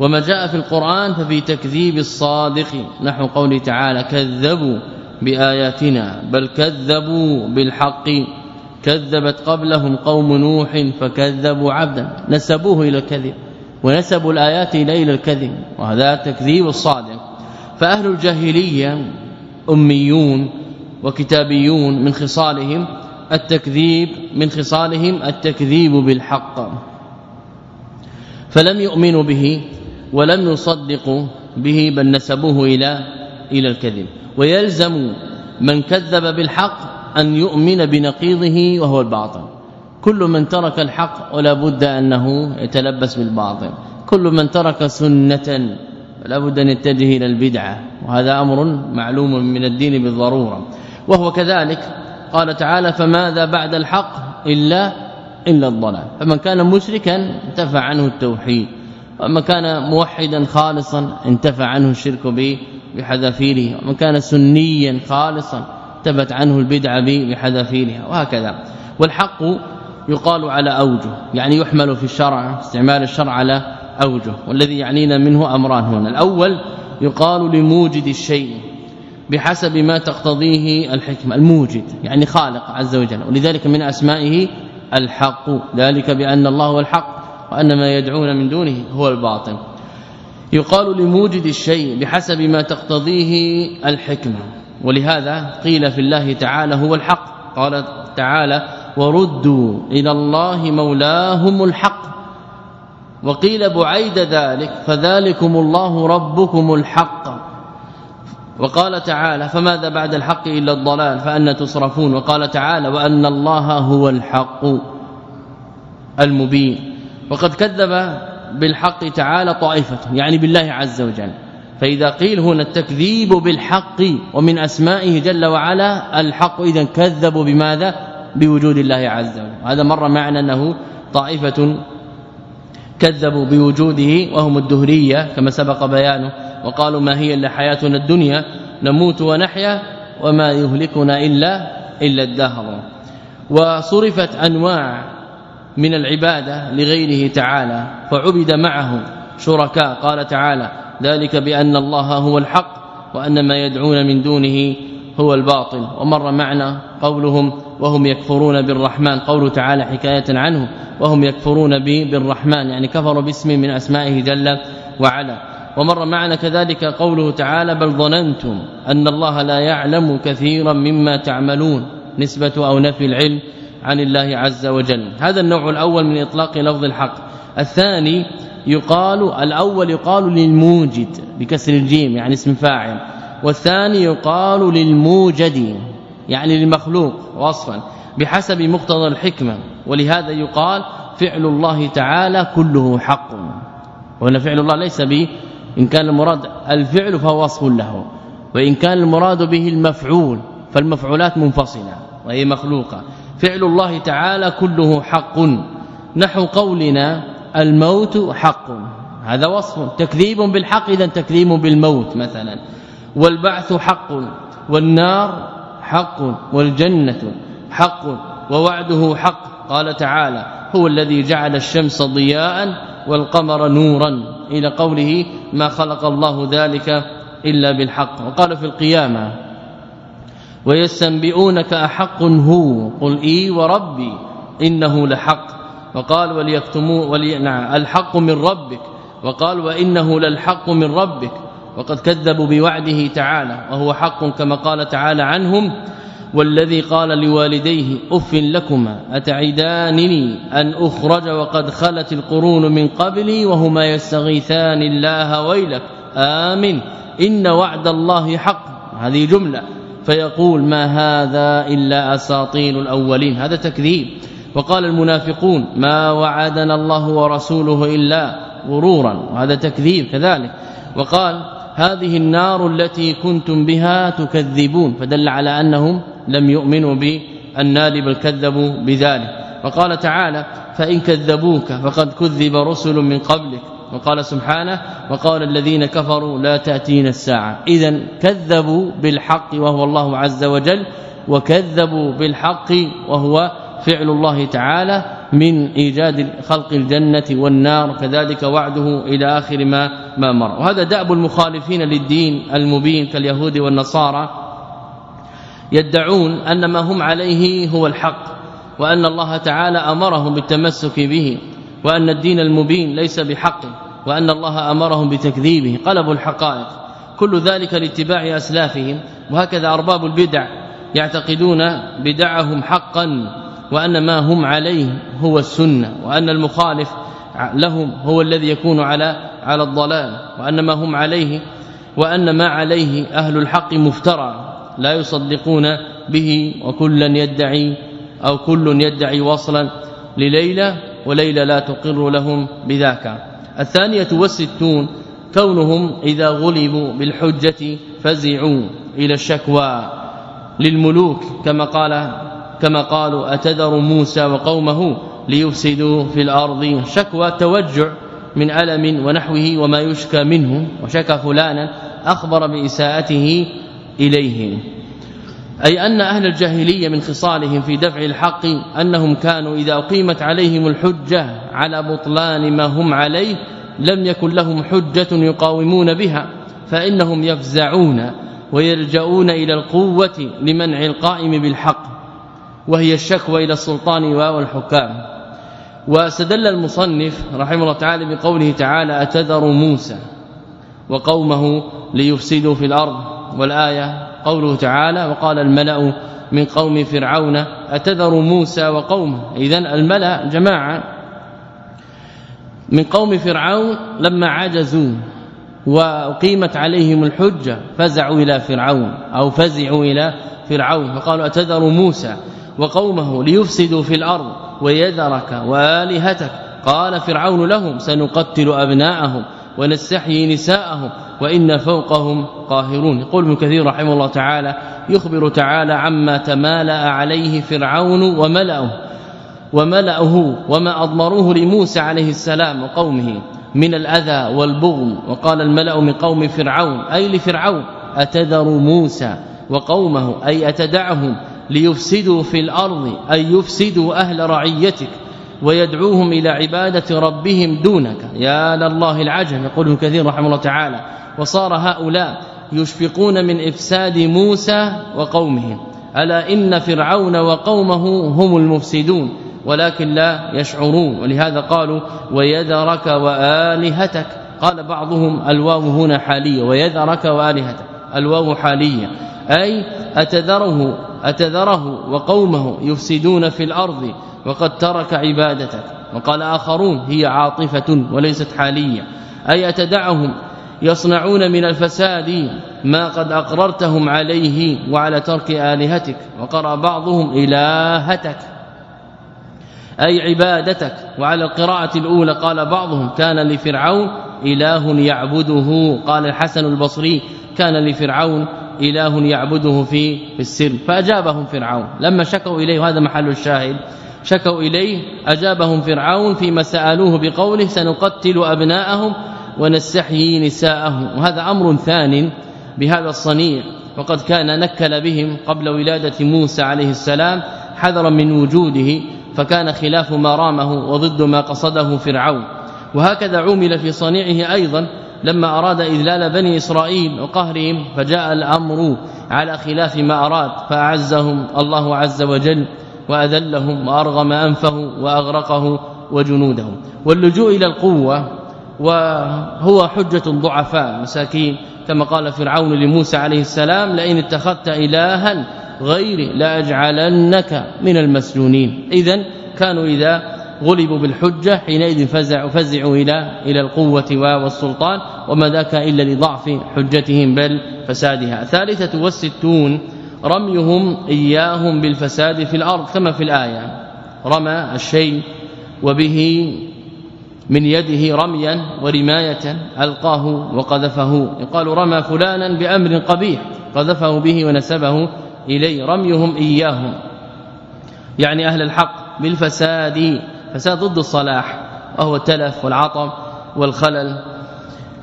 وما جاء في القرآن ففي تكذيب الصادق. نحو قوله تعالى كذبوا بآياتنا بل كذبوا بالحق. كذبت قبلهم قوم نوح فكذبوا عبدا نسبوه إلى الكذب ونسبوا الآيات إلى الكذب وهذا تكذيب الصادق فأهل الجاهلية أميون وكتابيون من خصالهم التكذيب من خصالهم التكذيب بالحق. فلم يؤمنوا به ولم يصدقوا به بل نسبوه إلى إلى الكذب. ويلزم من كذب بالحق أن يؤمن بنقيضه وهو الباطل. كل من ترك الحق ولا بد أنه يتلبس بالباطل. كل من ترك سنة لا بد أن يتجه إلى البدعة. وهذا أمر معلوم من الدين بالضرورة. وهو كذلك. قال تعالى فماذا بعد الحق إلا إلا الضلال. فمن كان مشركا انتفى عنه التوحيد. ومن كان موحدا خالصا انتفى عنه الشرك بحذافيره. ومن كان سنيا خالصا تبت عنه البدعه بحذافيرها وهكذا. والحق يقال على أوجه يعني يحمل في الشرع استعمال الشرع على أوجه والذي يعنينا منه أمران هنا. الأول يقال لموجد الشيء بحسب ما تقتضيه الحكمة الموجد يعني خالق عز وجل ولذلك من أسمائه الحق. ذلك بأن الله هو الحق وأن ما يدعون من دونه هو الباطل. يقال لموجد الشيء بحسب ما تقتضيه الحكمة. ولهذا قيل في الله تعالى هو الحق. قال تعالى وردوا إلى الله مولاهم الحق. وقيل بعيد ذلك فذلكم الله ربكم الحق. وقال تعالى فماذا بعد الحق إلا الضلال فأن تصرفون. وقال تعالى وأن الله هو الحق المبين. وقد كذب بالحق تعالى طائفة يعني بالله عز وجل. فإذا قيل هنا التكذيب بالحق ومن أسمائه جل وعلا الحق اذا كذبوا بماذا؟ بوجود الله عز وجل. هذا مر معنا أنه طائفة كذبوا بوجوده وهم الدهرية كما سبق بيانه. وقالوا ما هي إلا حياتنا الدنيا نموت ونحيا وما يهلكنا إلا إلا الدهر. وصرفت أنواع من العبادة لغيره تعالى فعبد معه شركاء. قال تعالى ذلك بأن الله هو الحق وأن ما يدعون من دونه هو الباطل. ومر معنا قولهم وهم يكفرون بالرحمن. قوله تعالى حكاية عنه وهم يكفرون بالرحمن. يعني كفروا باسم من أسمائه جل وعلا. ومر معنا كذلك قوله تعالى بل ظننتم أن الله لا يعلم كثيرا مما تعملون. نسبة أو نفي العلم عن الله عز وجل. هذا النوع الأول من إطلاق لفظ الحق. الثاني يقال الأول يقال للموجد بكسر الجيم يعني اسم فاعل. والثاني يقال للموجد يعني للمخلوق وصفا بحسب مقتضى الحكمة. ولهذا يقال فعل الله تعالى كله حق. وإن فعل الله ليس به إن كان المراد الفعل فهو وصف له. وإن كان المراد به المفعول فالمفعولات منفصلة وهي مخلوقة. فعل الله تعالى كله حق. نحو قولنا الموت حق. هذا وصف. تكذيب بالحق إذا تكذيب بالموت مثلا. والبعث حق. والنار حق. والجنة حق. ووعده حق. قال تعالى هو الذي جعل الشمس ضياء والقمر نورا. إلى قوله ما خلق الله ذلك إلا بالحق. وقال في القيامة ويستنبئونك أحق هو. قل إي وربي إنه لحق. وقال وليكتموا ولي... نعم الحق من ربك. وقال وإنه للحق من ربك. وقد كذبوا بوعده تعالى وهو حق كما قال تعالى عنهم والذي قال لوالديه أف لكما أتعدانني أن أخرج وقد خلت القرون من قبلي وهما يستغيثان الله ويلك. آمن إن وعد الله حق. هذه جملة. فيقول ما هذا إلا أساطير الأولين. هذا تكذيب. وقال المنافقون ما وعدنا الله ورسوله إلا غرورا وهذا تكذيب كذلك. وقال هذه النار التي كنتم بها تكذبون فدل على أنهم لم يؤمنوا بالنار بل كذبوا بذلك. وقال تعالى فإن كذبوك فقد كذب رسل من قبلك. وقال سبحانه وقال الذين كفروا لا تاتينا الساعة. اذا كذبوا بالحق وهو الله عز وجل وكذبوا بالحق وهو فعل الله تعالى من إيجاد خلق الجنة والنار كذلك وعده إلى آخر ما ما مر. وهذا دأب المخالفين للدين المبين كاليهود والنصارى. يدعون أن ما هم عليه هو الحق وأن الله تعالى أمرهم بالتمسك به وأن الدين المبين ليس بحق وأن الله أمرهم بتكذيبه. قلبوا الحقائق. كل ذلك لاتباع أسلافهم. وهكذا أرباب البدع يعتقدون بدعهم حقا. وأن ما هم عليه هو السنة وأن المخالف لهم هو الذي يكون على على الضلال وأن ما هم عليه وأن ما عليه أهل الحق مفترى لا يصدقون به وكلا يدعي أو كل يدعي وصلا لليلى وليلى لا تقر لهم بذاك. الثانية والستون كونهم إذا غلبوا بالحجة فزعوا إلى الشكوى للملوك كما قال كما قالوا أتذر موسى وقومه ليفسدوا في الأرض شكوى توجع من ألم ونحوه وما يشكى منه وشكى فلانا أخبر بإساءته إليه. أي أن أهل الجاهلية من خصالهم في دفع الحق أنهم كانوا إذا أقيمت عليهم الحجة على بطلان ما هم عليه لم يكن لهم حجة يقاومون بها فإنهم يفزعون ويلجؤون إلى القوة لمنع القائم بالحق. وهي الشكوى إلى السلطان والحكام واستدل المصنف رحمه الله تعالى بقوله تعالى أتذر موسى وقومه ليفسدوا في الأرض. والآية قوله تعالى وقال الملأ من قوم فرعون أتذر موسى وقومه. إذا الملأ جماعة من قوم فرعون لما عجزوا وأقيمت عليهم الحجة فزعوا إلى فرعون أو فزعوا إلى فرعون. فقالوا أتذر موسى؟ وقومه ليفسدوا في الأرض ويذرك وآلهتك. قال فرعون لهم سنقتل أبناءهم ونستحيي نساءهم وإن فوقهم قاهرون. يقول ابن كثير رحمه الله تعالى يخبر تعالى عما تمالأ عليه فرعون وملأه وملأه وما أضمروه لموسى عليه السلام وقومه من الأذى والبغض وقال الملأ من قوم فرعون أي لفرعون أتذر موسى وقومه أي أتدعهم ليفسدوا في الأرض أي يفسدوا أهل رعيتك ويدعوهم إلى عبادة ربهم دونك. يا لله العجب يقول كثير رحمه الله تعالى. وصار هؤلاء يشفقون من إفساد موسى وقومه. ألا إن فرعون وقومه هم المفسدون ولكن لا يشعرون. ولهذا قالوا ويذرك وآلهتك قال بعضهم الواو هنا حالية ويذرك وآلهتك الواو حالية أي أتذره أتذره وقومه يفسدون في الأرض وقد ترك عبادتك. وقال آخرون هي عاطفة وليست حالية. أي أتدعهم؟ يصنعون من الفساد ما قد أقررتهم عليه وعلى ترك آلهتك. وقرأ بعضهم إلهتك. أي عبادتك؟ وعلى القراءة الأولى قال بعضهم كان لفرعون إله يعبده. قال الحسن البصري كان لفرعون إله يعبده في السر. فأجابهم فرعون. لما شكوا إليه وهذا محل الشاهد. شكوا إليه أجابهم فرعون فيما سألوه بقوله سنقتل أبناءهم ونستحيي نساءهم. وهذا أمر ثان بهذا الصنيع. وقد كان نكل بهم قبل ولادة موسى عليه السلام حذرا من وجوده فكان خلاف ما رامه وضد ما قصده فرعون. وهكذا عمل في صنيعه أيضا لما أراد إذلال بني إسرائيل وقهرهم فجاء الأمر على خلاف ما أراد فأعزهم الله عز وجل وأذلهم وأرغم أنفه وأغرقه وجنوده واللجوء إلى القوة وهو حجة ضعفاء مساكين كما قال فرعون لموسى عليه السلام لئن اتخذت إلها غيري لأجعلنك من المسجونين. اذا كانوا إذا غلبوا بالحجة حينئذ فزعوا فزعوا إلى إلى القوة والسلطان وما ذاك إلا لضعف حجتهم بل فسادها. ثالثة والستون رميهم إياهم بالفساد في الأرض كما في الآية. رمى الشيء وبه من يده رميا ورماية ألقاه وقذفه. يقال رمى فلانا بأمر قبيح قذفه به ونسبه إليه. رميهم إياهم. يعني أهل الحق بالفساد فساد ضد الصلاح وهو التلف والعطب والخلل.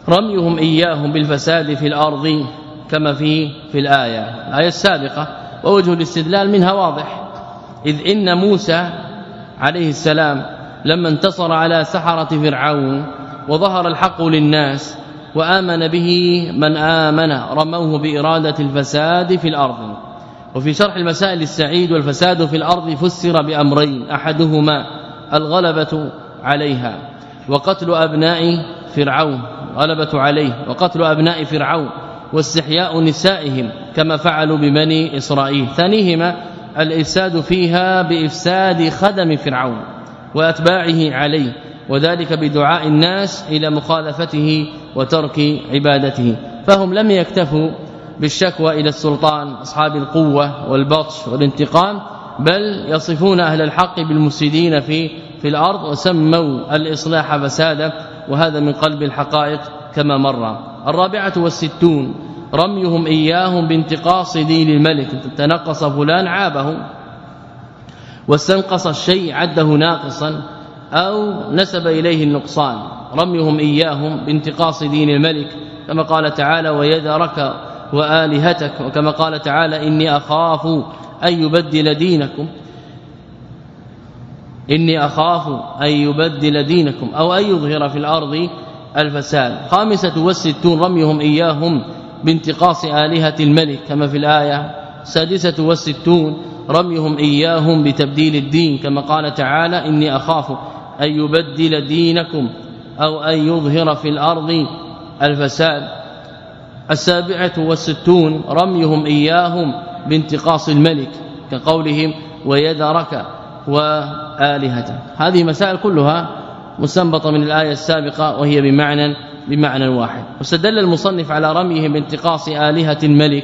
رميهم إياهم بالفساد في الأرض كما في في الآية. الآية السابقة ووجه الاستدلال منها واضح. إذ إن موسى عليه السلام لما انتصر على سحرة فرعون وظهر الحق للناس وآمن به من آمن رموه بإرادة الفساد في الأرض. وفي شرح المسائل السعيد والفساد في الأرض فسر بأمرين أحدهما الغلبة عليها وقتل أبناء فرعون غلبة عليه وقتل أبناء فرعون واستحياء نسائهم كما فعلوا ببني إسرائيل. ثانيهما الإفساد فيها بإفساد خدم فرعون وأتباعه عليه وذلك بدعاء الناس إلى مخالفته وترك عبادته. فهم لم يكتفوا بالشكوى إلى السلطان أصحاب القوة والبطش والانتقام بل يصفون أهل الحق بالمفسدين في في الأرض وسموا الإصلاح فسادا وهذا من قلب الحقائق كما مر. الرابعة والستون رميهم إياهم بانتقاص دين الملك. تنقص فلان عابه واستنقص الشيء عده ناقصا أو نسب إليه النقصان. رميهم إياهم بانتقاص دين الملك. كما قال تعالى ويذرك وآلهتك. وكما قال تعالى إني أخاف أن يبدل دينكم. إني أخاف أن يبدل دينكم أو أن يظهر في الأرض الفساد. خامسة والستون رميهم إياهم بانتقاص آلهة الملك كما في الآية. سادسة والستون رميهم إياهم بتبديل الدين كما قال تعالى إني أخاف أن يبدل دينكم أو أن يظهر في الأرض الفساد. السابعة والستون رميهم إياهم بانتقاص الملك كقولهم ويذرك وآلهته هذه مسائل كلها مستنبطة من الآية السابقة وهي بمعنى بمعنى واحد. واستدل المصنف على رميهم بانتقاص آلهة الملك.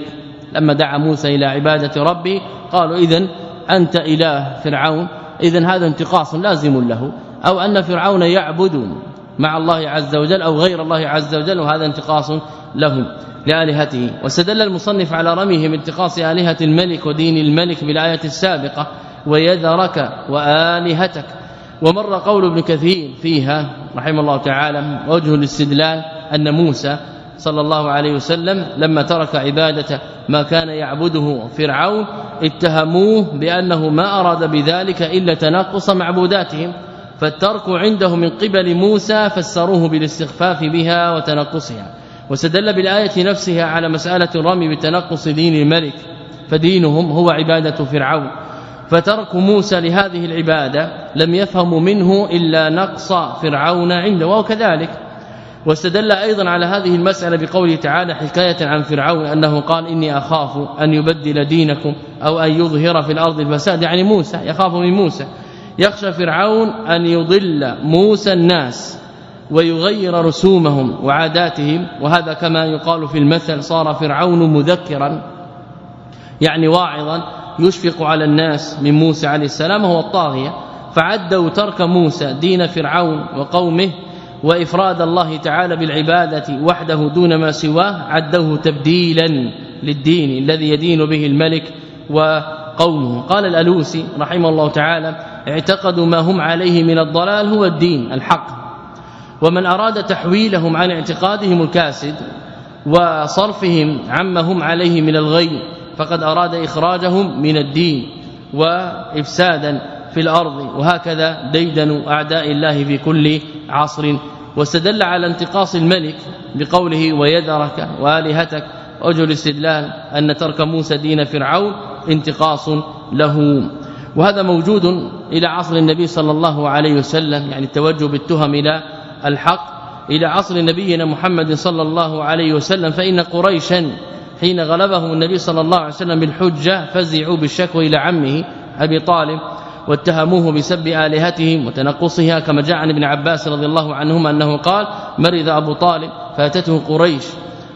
لما دعا موسى إلى عبادة ربه قالوا اذا أنت إله فرعون. اذا هذا انتقاص لازم له. أو أن فرعون يعبد مع الله عز وجل أو غير الله عز وجل وهذا انتقاص له لآلهته. واستدل المصنف على رميه بانتقاص آلهة الملك ودين الملك بالآية السابقة ويذرك وآلهتك ومر قول ابن كثير فيها رحمه الله تعالى وجه الاستدلال أن موسى صلى الله عليه وسلم لما ترك عبادة ما كان يعبده فرعون اتهموه بأنه ما أراد بذلك إلا تنقص معبوداتهم. فالترك عنده من قبل موسى فسروه بالاستخفاف بها وتنقصها وسدل بالآية نفسها على مسألة الرمي بتنقص دين الملك فدينهم هو عبادة فرعون. فترك موسى لهذه العبادة لم يفهموا منه إلا نقص فرعون عنده وكذلك واستدل أيضا على هذه المسألة بقوله تعالى حكاية عن فرعون أنه قال إني أخاف أن يبدل دينكم أو أن يظهر في الأرض الفساد. يعني موسى يخاف من موسى. يخشى فرعون أن يضل موسى الناس. ويغير رسومهم وعاداتهم وهذا كما يقال في المثل صار فرعون مذكرا يعني واعظا يشفق على الناس من موسى عليه السلام هو الطاغية. فعدوا ترك موسى دين فرعون وقومه وإفراد الله تعالى بالعبادة وحده دون ما سواه عدوه تبديلا للدين الذي يدين به الملك وقومه. قال الألوسي رحمه الله تعالى اعتقدوا ما هم عليه من الضلال هو الدين الحق. ومن أراد تحويلهم عن اعتقادهم الكاسد وصرفهم عما هم عليه من الغي فقد أراد إخراجهم من الدين وإفسادا في الأرض وهكذا ديدن أعداء الله في كل عصر. واستدل على انتقاص الملك بقوله ويذرك وآلهتك وجه الاستدلال أن ترك موسى دين فرعون انتقاص له. وهذا موجود إلى عصر النبي صلى الله عليه وسلم يعني التوجه بالتهم إلى الحق إلى عصر نبينا محمد صلى الله عليه وسلم فإن قريشا حين غلبهم النبي صلى الله عليه وسلم بالحجة فزعوا بالشكوى إلى عمه أبي طالب واتهموه بسب آلهتهم وتنقصها كما جاء عن ابن عباس رضي الله عنهما أنه قال مرض أبو طالب فاتته قريش.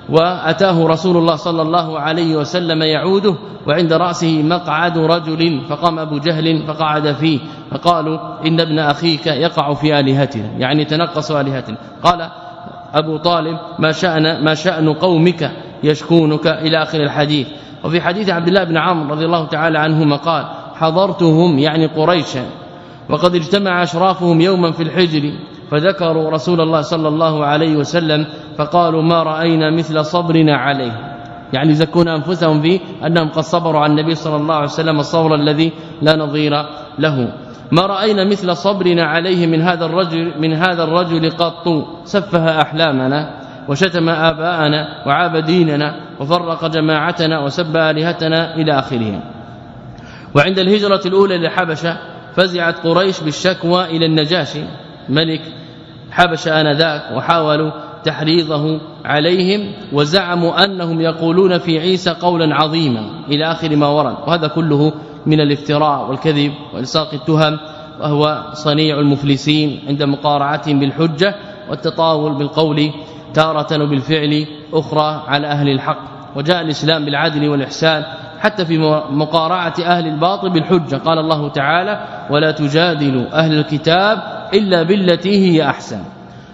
وأتاه رسول الله صلى الله عليه وسلم يعوده وعند رأسه مقعد رجل فقام أبو جهل فقعد فيه فقالوا إن ابن أخيك يقع في آلهتنا يعني تنقص آلهتنا. قال أبو طالب ما شأن ما شأن قومك يشكونك إلى آخر الحديث. وفي حديث عبد الله بن عمرو رضي الله تعالى عنهما قال حضرتهم يعني قريشا وقد اجتمع أشرافهم يوما في الحجر فذكروا رسول الله صلى الله عليه وسلم فقالوا ما رأينا مثل صبرنا عليه. يعني يزكون أنفسهم في أنهم قد صبروا على النبي صلى الله عليه وسلم الصبر الذي لا نظير له. ما رأينا مثل صبرنا عليه من هذا الرجل من هذا الرجل قط. سفه أحلامنا وشتم آباءنا وعاب ديننا وفرق جماعتنا وسب آلهتنا إلى آخره. وعند الهجرة الأولى للحبشه فزعت قريش بالشكوى إلى النجاشي. ملك حبش آنذاك وحاولوا تحريضه عليهم وزعموا أنهم يقولون في عيسى قولا عظيما إلى آخر ما ورد. وهذا كله من الافتراء والكذب والساق التهم وهو صنيع المفلسين عند مقارعتهم بالحجة والتطاول بالقول تارة وبالفعل أخرى على أهل الحق. وجاء الإسلام بالعدل والإحسان حتى في مقارعة أهل الباطل بالحجة. قال الله تعالى ولا تجادلوا أهل الكتاب إلا بالتي هي أحسن.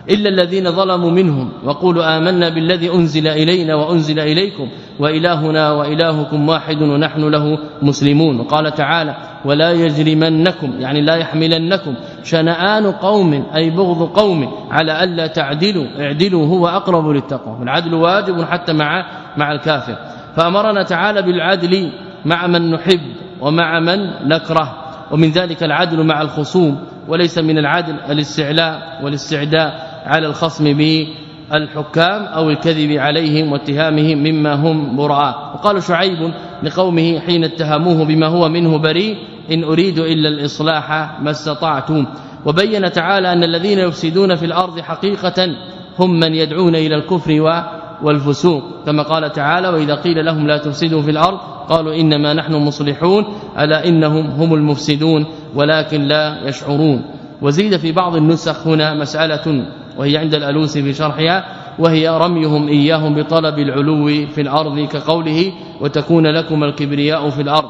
إلا الذين ظلموا منهم وقولوا آمنا بالذي أنزل إلينا وأنزل إليكم وإلهنا وإلهكم واحد ونحن له مسلمون. وقال تعالى ولا يجرمنكم يعني لا يحملنكم شنآن قوم أي بغض قوم على ألا تعدلوا. اعدلوا هو أقرب للتقوى. العدل واجب حتى مع مع الكافر. فأمرنا تعالى بالعدل مع من نحب ومع من نكره. ومن ذلك العدل مع الخصوم وليس من العدل الاستعلاء والاستعداء على الخصم بالحكام أو الكذب عليهم واتهامهم مما هم براء وقال شعيب لقومه حين اتهموه بما هو منه بريء إن أريد إلا الإصلاح ما استطعت وبين تعالى أن الذين يفسدون في الأرض حقيقة هم من يدعون إلى الكفر والفسوق. كما قال تعالى وإذا قيل لهم لا تفسدوا في الأرض قالوا إنما نحن مصلحون ألا إنهم هم المفسدون ولكن لا يشعرون. وزيد في بعض النسخ هنا مسألة وهي عند الألوسي في شرحها وهي رميهم إياهم بطلب العلو في الأرض كقوله وتكون لكم الكبرياء في الأرض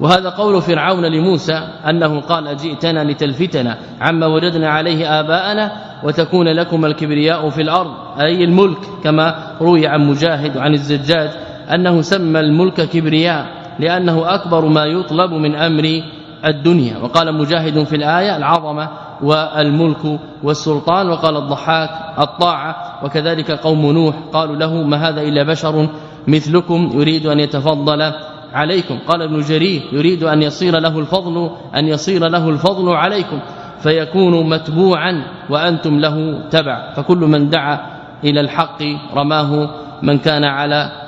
وهذا قول فرعون لموسى أنه قال جئتنا لتلفتنا عما وجدنا عليه آباءنا وتكون لكم الكبرياء في الأرض أي الملك كما روي عن مجاهد وعن الزجاج أنه سمى الملك كبرياء لأنه أكبر ما يطلب من أمر الدنيا. وقال مجاهد في الآية العظمة والملك والسلطان وقال الضحاك الطاعة وكذلك قوم نوح قالوا له ما هذا إلا بشر مثلكم يريد أن يتفضل عليكم. قال ابن جرير يريد أن يصير له الفضل أن يصير له الفضل عليكم فيكون متبوعا وأنتم له تبع. فكل من دعا إلى الحق رماه من كان على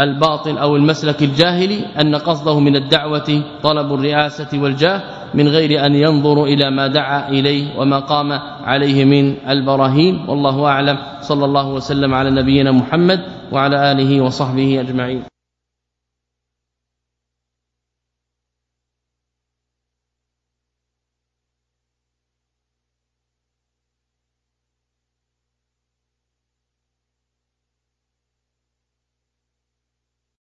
الباطل أو المسلك الجاهلي أن قصده من الدعوة طلب الرئاسة والجاه من غير أن ينظر إلى ما دعا إليه وما قام عليه من البراهين والله أعلم. صلى الله وسلم على نبينا محمد وعلى آله وصحبه أجمعين.